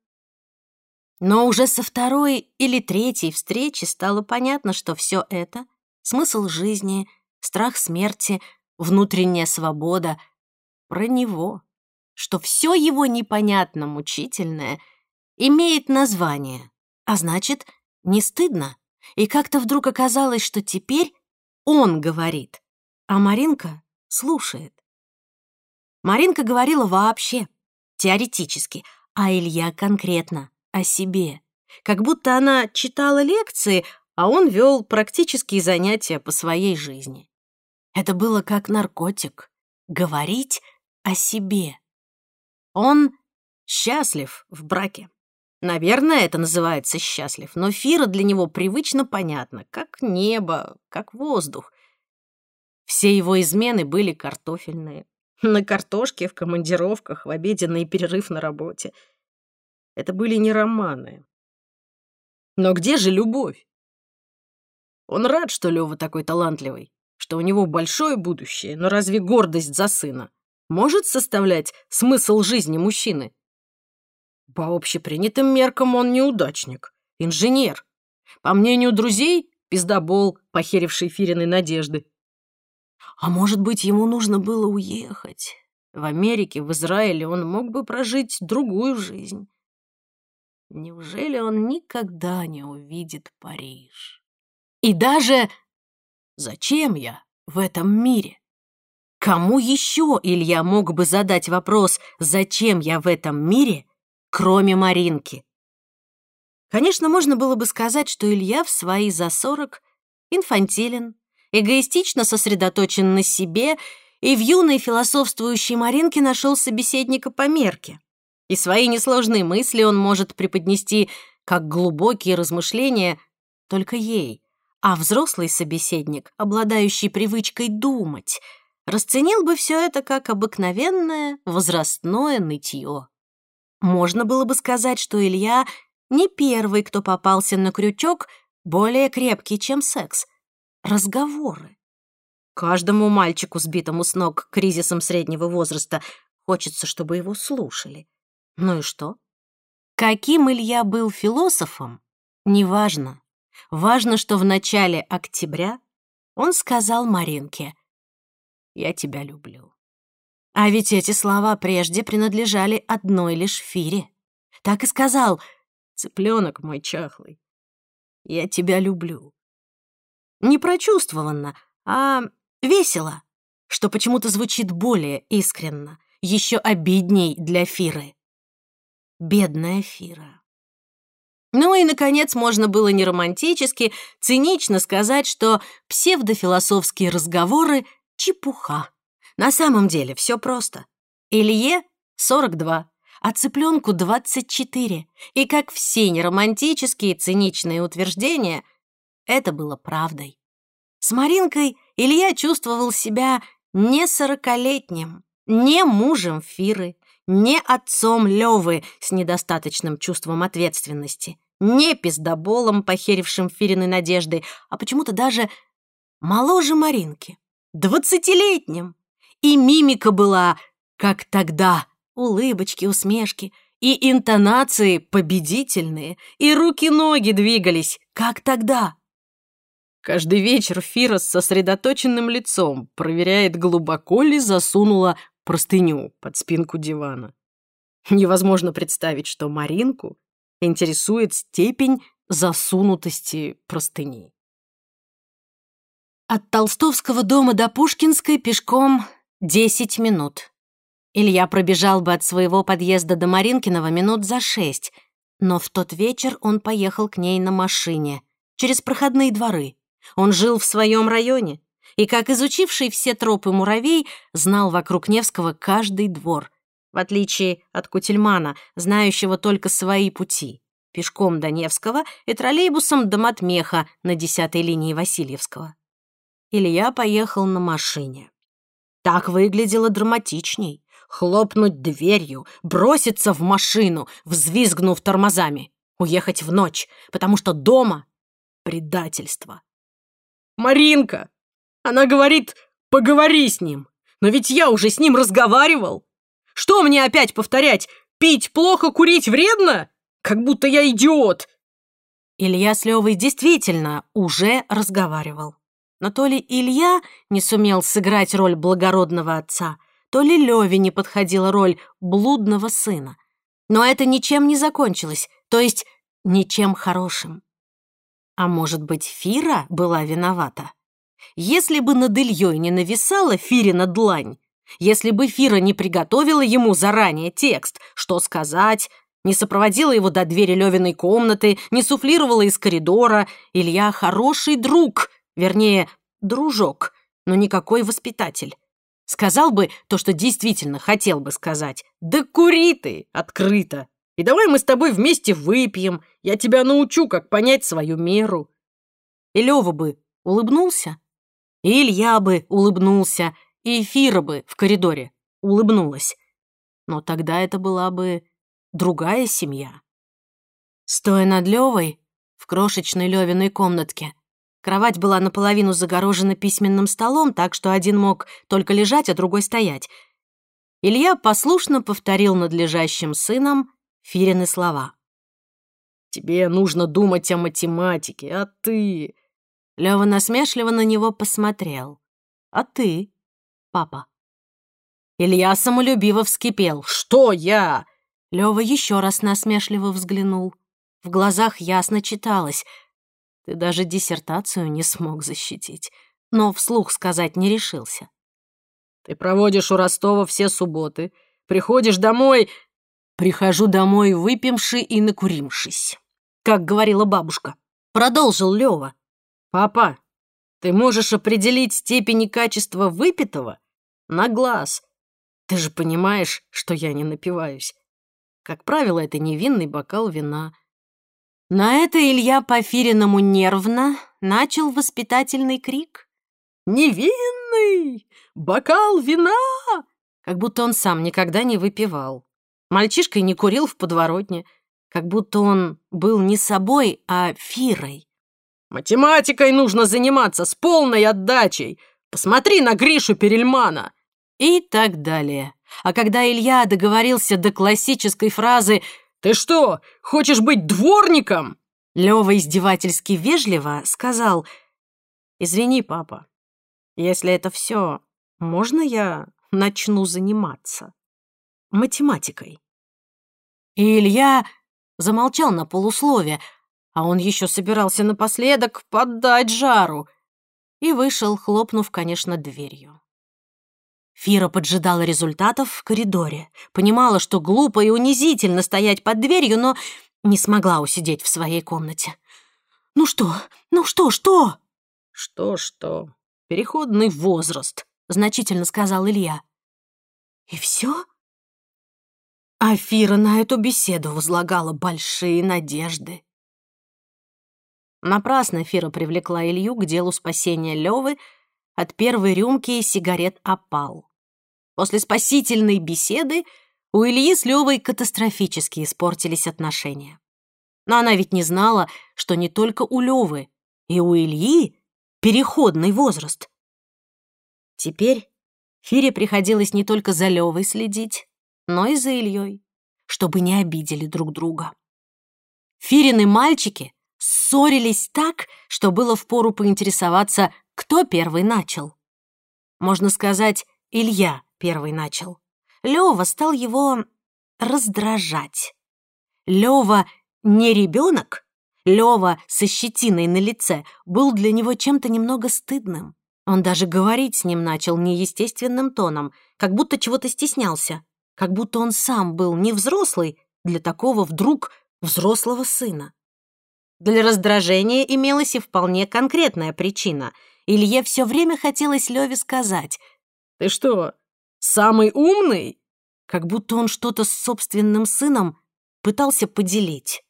Но уже со второй или третьей встречи стало понятно, что все это — смысл жизни, страх смерти, внутренняя свобода — про него, что все его непонятно мучительное имеет название, а значит, не стыдно. И как-то вдруг оказалось, что теперь он говорит, а Маринка слушает. Маринка говорила вообще, теоретически, а Илья конкретно, о себе. Как будто она читала лекции, а он вел практические занятия по своей жизни. Это было как наркотик — говорить о себе. Он счастлив в браке. Наверное, это называется счастлив, но Фира для него привычно понятно, как небо, как воздух. Все его измены были картофельные. На картошке, в командировках, в обеденный перерыв на работе. Это были не романы. Но где же любовь? Он рад, что Лёва такой талантливый, что у него большое будущее, но разве гордость за сына может составлять смысл жизни мужчины? По общепринятым меркам он неудачник, инженер. По мнению друзей, пиздобол, похеривший Фириной надежды. А может быть, ему нужно было уехать? В Америке, в Израиле он мог бы прожить другую жизнь. Неужели он никогда не увидит Париж? И даже зачем я в этом мире? Кому еще Илья мог бы задать вопрос, зачем я в этом мире, кроме Маринки? Конечно, можно было бы сказать, что Илья в свои за сорок инфантилен, эгоистично сосредоточен на себе и в юной философствующей Маринке нашел собеседника по мерке. И свои несложные мысли он может преподнести как глубокие размышления только ей, а взрослый собеседник, обладающий привычкой думать, расценил бы все это как обыкновенное возрастное нытье. Можно было бы сказать, что Илья не первый, кто попался на крючок, более крепкий, чем секс. Разговоры. Каждому мальчику, сбитому с ног кризисом среднего возраста, хочется, чтобы его слушали. Ну и что? Каким Илья был философом, неважно. Важно, что в начале октября он сказал Маринке «Я тебя люблю». А ведь эти слова прежде принадлежали одной лишь Фире. Так и сказал «Цыпленок мой чахлый, я тебя люблю». Не прочувствованно, а весело, что почему-то звучит более искренно, еще обидней для Фиры. Бедная Фира. Ну и, наконец, можно было не романтически, цинично сказать, что псевдофилософские разговоры — чепуха. На самом деле все просто. Илье — 42, а цыпленку 24. И как все неромантические циничные утверждения, это было правдой. С Маринкой Илья чувствовал себя не сорокалетним, не мужем Фиры, не отцом Левы с недостаточным чувством ответственности, не пиздоболом, похерившим Фирины надежды, а почему-то даже моложе Маринки, двадцатилетним. И мимика была, как тогда, улыбочки, усмешки, и интонации победительные, и руки-ноги двигались, как тогда. Каждый вечер Фира с сосредоточенным лицом проверяет, глубоко ли засунула простыню под спинку дивана. Невозможно представить, что Маринку интересует степень засунутости простыни. От Толстовского дома до Пушкинской пешком 10 минут. Илья пробежал бы от своего подъезда до Маринкиного минут за шесть, но в тот вечер он поехал к ней на машине, через проходные дворы. Он жил в своем районе, и, как изучивший все тропы муравей, знал вокруг Невского каждый двор, в отличие от Кутельмана, знающего только свои пути, пешком до Невского и троллейбусом до Матмеха на десятой линии Васильевского. Илья поехал на машине. Так выглядело драматичней. Хлопнуть дверью, броситься в машину, взвизгнув тормозами, уехать в ночь, потому что дома — предательство. «Маринка!» Она говорит, поговори с ним. Но ведь я уже с ним разговаривал. Что мне опять повторять? Пить плохо, курить вредно? Как будто я идиот. Илья с Левой действительно уже разговаривал. Но то ли Илья не сумел сыграть роль благородного отца, то ли Леве не подходила роль блудного сына. Но это ничем не закончилось, то есть ничем хорошим. А может быть, Фира была виновата? Если бы над Ильей не нависала Фирина длань, если бы Фира не приготовила ему заранее текст, что сказать, не сопроводила его до двери Левиной комнаты, не суфлировала из коридора, Илья хороший друг, вернее, дружок, но никакой воспитатель. Сказал бы то, что действительно хотел бы сказать. «Да кури ты, открыто! И давай мы с тобой вместе выпьем, я тебя научу, как понять свою меру». И Лёва бы улыбнулся, и Илья бы улыбнулся, и Эфира бы в коридоре улыбнулась. Но тогда это была бы другая семья. Стоя над Левой в крошечной Левиной комнатке, кровать была наполовину загорожена письменным столом, так что один мог только лежать, а другой стоять. Илья послушно повторил надлежащим сыном Фирины слова. «Тебе нужно думать о математике, а ты...» Лёва насмешливо на него посмотрел. «А ты, папа?» Илья самолюбиво вскипел. «Что я?» Лёва еще раз насмешливо взглянул. В глазах ясно читалось. «Ты даже диссертацию не смог защитить» но вслух сказать не решился. «Ты проводишь у Ростова все субботы, приходишь домой...» «Прихожу домой, выпивши и накуримшись», как говорила бабушка. Продолжил Лёва. «Папа, ты можешь определить степень и качество выпитого на глаз. Ты же понимаешь, что я не напиваюсь. Как правило, это невинный бокал вина». На это Илья по-фириному нервно начал воспитательный крик невинный! Бокал вина!» Как будто он сам никогда не выпивал. Мальчишкой не курил в подворотне, как будто он был не собой, а фирой. «Математикой нужно заниматься с полной отдачей! Посмотри на Гришу Перельмана!» И так далее. А когда Илья договорился до классической фразы «Ты что, хочешь быть дворником?» Лёва издевательски вежливо сказал «Извини, папа, если это все, можно я начну заниматься математикой? И Илья замолчал на полуслове, а он еще собирался напоследок поддать жару и вышел, хлопнув, конечно, дверью. Фира поджидала результатов в коридоре, понимала, что глупо и унизительно стоять под дверью, но не смогла усидеть в своей комнате. «Ну что? Ну что, что?» «Что-что? переходный возраст», — значительно сказал Илья. «И все?» Афира на эту беседу возлагала большие надежды. Напрасно Фира привлекла Илью к делу спасения Лёвы от первой рюмки и сигарет опал. После спасительной беседы у Ильи с Лёвой катастрофически испортились отношения. Но она ведь не знала, что не только у Лёвы, и у Ильи переходный возраст. Теперь Фире приходилось не только за Левой следить, но и за Ильей, чтобы не обидели друг друга. Фирины мальчики ссорились так, что было впору поинтересоваться, кто первый начал. Можно сказать, Илья первый начал. Лёва стал его раздражать. Лёва не ребенок, Лёва со щетиной на лице был для него чем-то немного стыдным. Он даже говорить с ним начал неестественным тоном, как будто чего-то стеснялся, как будто он сам был не взрослый для такого вдруг взрослого сына. Для раздражения имелась и вполне конкретная причина. Илье все время хотелось Лёве сказать «Ты что, самый умный?» Как будто он что-то с собственным сыном пытался поделить.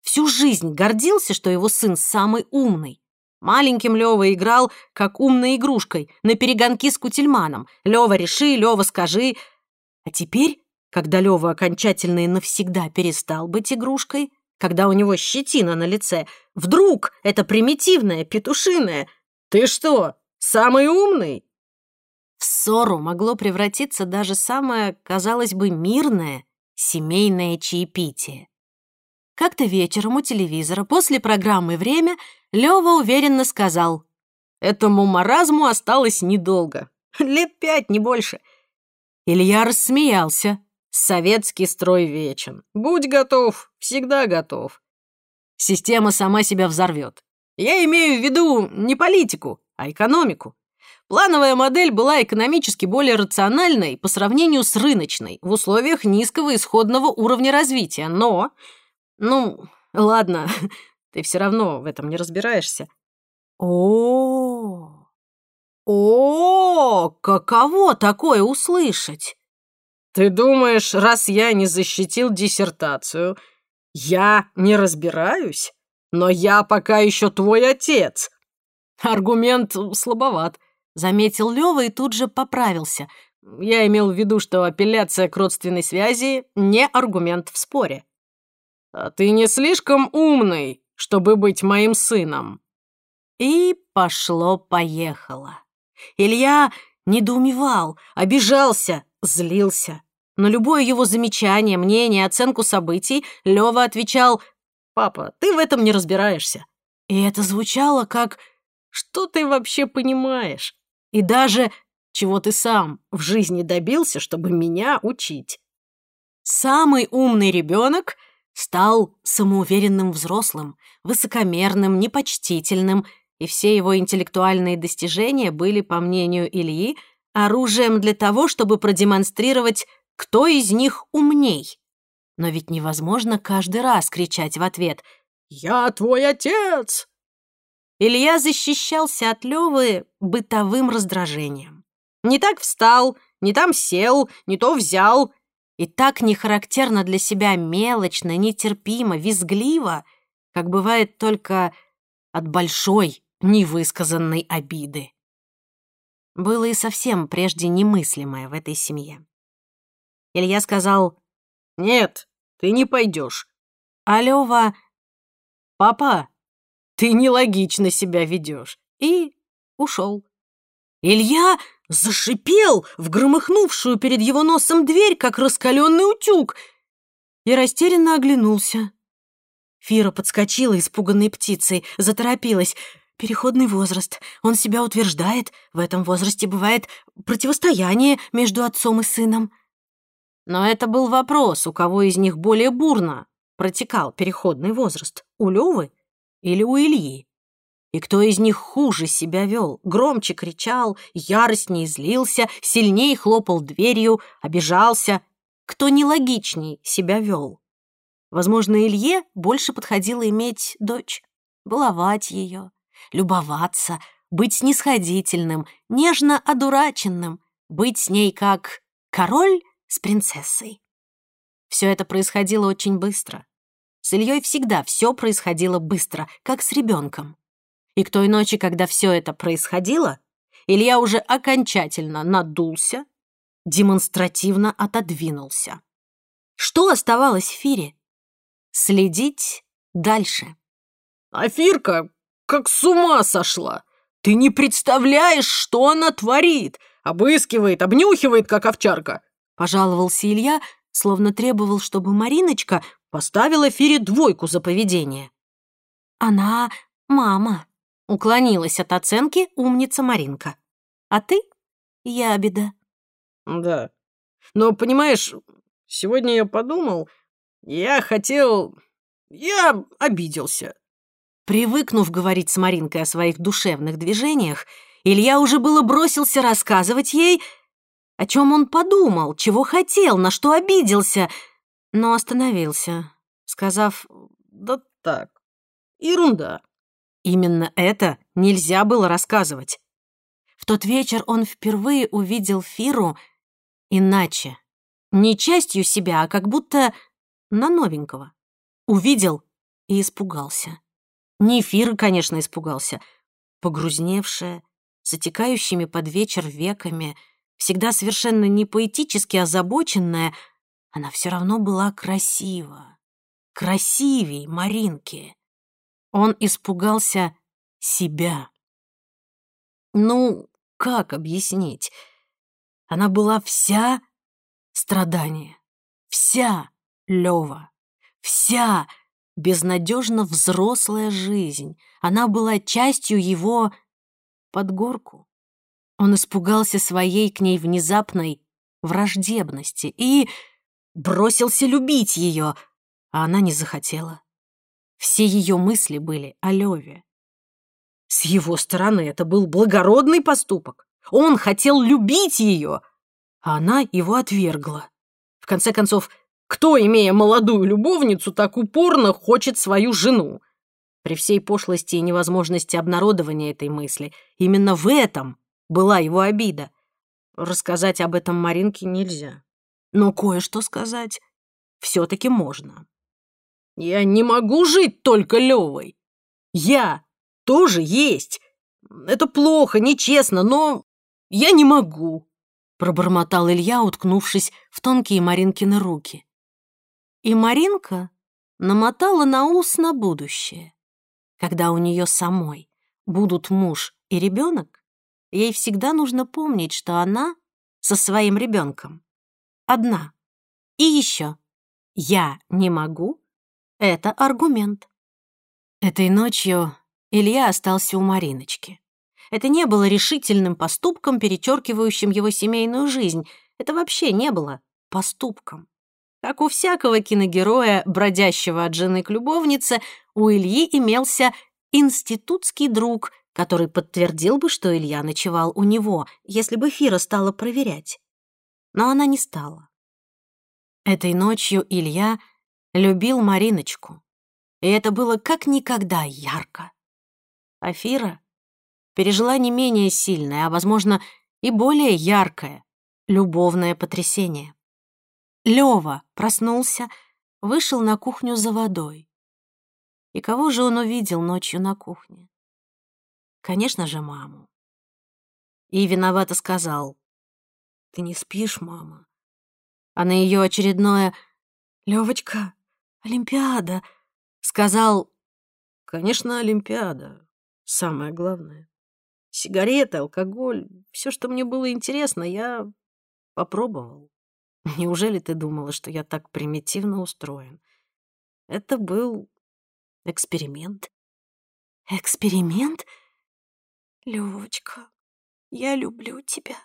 Всю жизнь гордился, что его сын самый умный. Маленьким Лёва играл, как умной игрушкой, на перегонки с Кутельманом. Лёва, реши, Лёва, скажи. А теперь, когда Лёва окончательно и навсегда перестал быть игрушкой, когда у него щетина на лице, вдруг это примитивное, петушиное «Ты что, самый умный?» Ссору могло превратиться даже самое, казалось бы, мирное семейное чаепитие. Как-то вечером у телевизора после программы «Время» Лёва уверенно сказал, «Этому маразму осталось недолго. Лет пять, не больше». Илья рассмеялся. «Советский строй вечен. Будь готов, всегда готов. Система сама себя взорвет. Я имею в виду не политику, а экономику. Плановая модель была экономически более рациональной по сравнению с рыночной в условиях низкого исходного уровня развития, но ну, ладно, ты все равно в этом не разбираешься. О, о, каково такое услышать? Ты думаешь, раз я не защитил диссертацию, я не разбираюсь? Но я пока еще твой отец. Аргумент слабоват, заметил Лёва и тут же поправился. Я имел в виду, что апелляция к родственной связи не аргумент в споре. «А ты не слишком умный, чтобы быть моим сыном?» И пошло-поехало. Илья недоумевал, обижался, злился. На любое его замечание, мнение, оценку событий Лёва отвечал «Папа, ты в этом не разбираешься». И это звучало как «Что ты вообще понимаешь?» И даже «Чего ты сам в жизни добился, чтобы меня учить?» Самый умный ребенок стал самоуверенным взрослым, высокомерным, непочтительным, и все его интеллектуальные достижения были, по мнению Ильи, оружием для того, чтобы продемонстрировать, кто из них умней. Но ведь невозможно каждый раз кричать в ответ «Я твой отец!». Илья защищался от Лёвы бытовым раздражением. Не так встал, не там сел, не то взял. И так не характерно для себя мелочно, нетерпимо, визгливо, как бывает только от большой невысказанной обиды. Было и совсем прежде немыслимое в этой семье. Илья сказал, «Нет, ты не пойдешь». А Лёва, «Папа, ты нелогично себя ведешь». И ушел. Илья зашипел в громыхнувшую перед его носом дверь, как раскаленный утюг, и растерянно оглянулся. Фира подскочила испуганной птицей, заторопилась. «Переходный возраст. Он себя утверждает. В этом возрасте бывает противостояние между отцом и сыном». Но это был вопрос, у кого из них более бурно протекал переходный возраст, у Лёвы или у Ильи. И кто из них хуже себя вел, громче кричал, яростнее злился, сильнее хлопал дверью, обижался, кто нелогичней себя вел. Возможно, Илье больше подходило иметь дочь, баловать ее, любоваться, быть снисходительным, нежно одураченным, быть с ней как король с принцессой. Все это происходило очень быстро. С Ильей всегда все происходило быстро, как с ребенком. И к той ночи, когда все это происходило, Илья уже окончательно надулся, демонстративно отодвинулся. Что оставалось Фире? Следить дальше. А Фирка как с ума сошла! Ты не представляешь, что она творит! Обыскивает, обнюхивает, как овчарка. Пожаловался Илья, словно требовал, чтобы Мариночка поставила Фире двойку за поведение. Она мама. Уклонилась от оценки умница Маринка. А ты — ябеда. Да. Но, понимаешь, сегодня я подумал, я хотел... Я обиделся. Привыкнув говорить с Маринкой о своих душевных движениях, Илья уже было бросился рассказывать ей, о чем он подумал, чего хотел, на что обиделся, но остановился, сказав «Да так, ерунда». Именно это нельзя было рассказывать. В тот вечер он впервые увидел Фиру иначе. Не частью себя, а как будто на новенького. Увидел и испугался. Не Фира, конечно, испугался. Погрузневшая, затекающими под вечер веками, всегда совершенно не поэтически озабоченная, она все равно была красива. Красивей Маринки. Он испугался себя. Ну, как объяснить? Она была вся страдание, вся Лёва, вся безнадежно взрослая жизнь. Она была частью его подгорку. Он испугался своей к ней внезапной враждебности и бросился любить ее, а она не захотела. Все ее мысли были о Леве. С его стороны это был благородный поступок. Он хотел любить ее, а она его отвергла. В конце концов, кто, имея молодую любовницу, так упорно хочет свою жену? При всей пошлости и невозможности обнародования этой мысли, именно в этом была его обида. Рассказать об этом Маринке нельзя. Но кое-что сказать все-таки можно. Я не могу жить только Левой. Я тоже есть. Это плохо, нечестно, но я не могу, пробормотал Илья, уткнувшись в тонкие Маринкины руки. И Маринка намотала на ус на будущее. Когда у нее самой будут муж и ребенок, ей всегда нужно помнить, что она со своим ребенком одна. И еще, я не могу — это аргумент. Этой ночью Илья остался у Мариночки. Это не было решительным поступком, перечеркивающим его семейную жизнь. Это вообще не было поступком. Как у всякого киногероя, бродящего от жены к любовнице, у Ильи имелся институтский друг, который подтвердил бы, что Илья ночевал у него, если бы Фира стала проверять. Но она не стала. Этой ночью Илья любил Мариночку, и это было как никогда ярко. А Фира пережила не менее сильное, а, возможно, и более яркое любовное потрясение. Лёва проснулся, вышел на кухню за водой. И кого же он увидел ночью на кухне? Конечно же, маму. И виновато сказал, «Ты не спишь, мама?» А на её очередное «Лёвочка, Олимпиада!» сказал, «Конечно, Олимпиада, самое главное. Сигареты, алкоголь, всё, что мне было интересно, я попробовал. Неужели ты думала, что я так примитивно устроен? Это был эксперимент. Эксперимент? Левочка, я люблю тебя,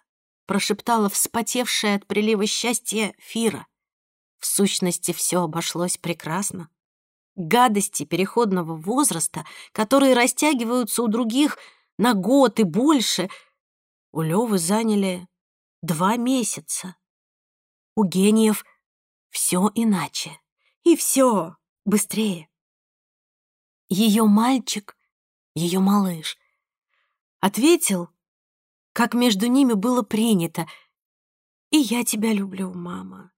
прошептала вспотевшая от прилива счастья Фира. В сущности, все обошлось прекрасно. Гадости переходного возраста, которые растягиваются у других на год и больше, у Левы заняли два месяца. У гениев все иначе. И все быстрее. Ее мальчик, ее малыш, ответил, как между ними было принято. «И я тебя люблю, мама».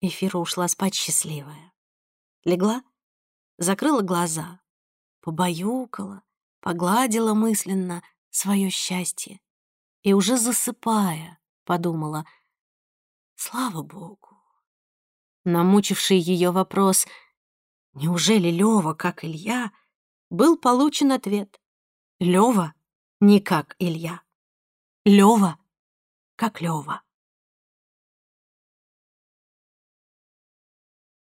Эфира ушла спать счастливая. Легла, закрыла глаза, побаюкала, погладила мысленно свое счастье и уже засыпая, подумала — Слава богу. Намучивший ее вопрос «Неужели Лева, как Илья?» был получен ответ. Лева не как Илья. Лева как Лева.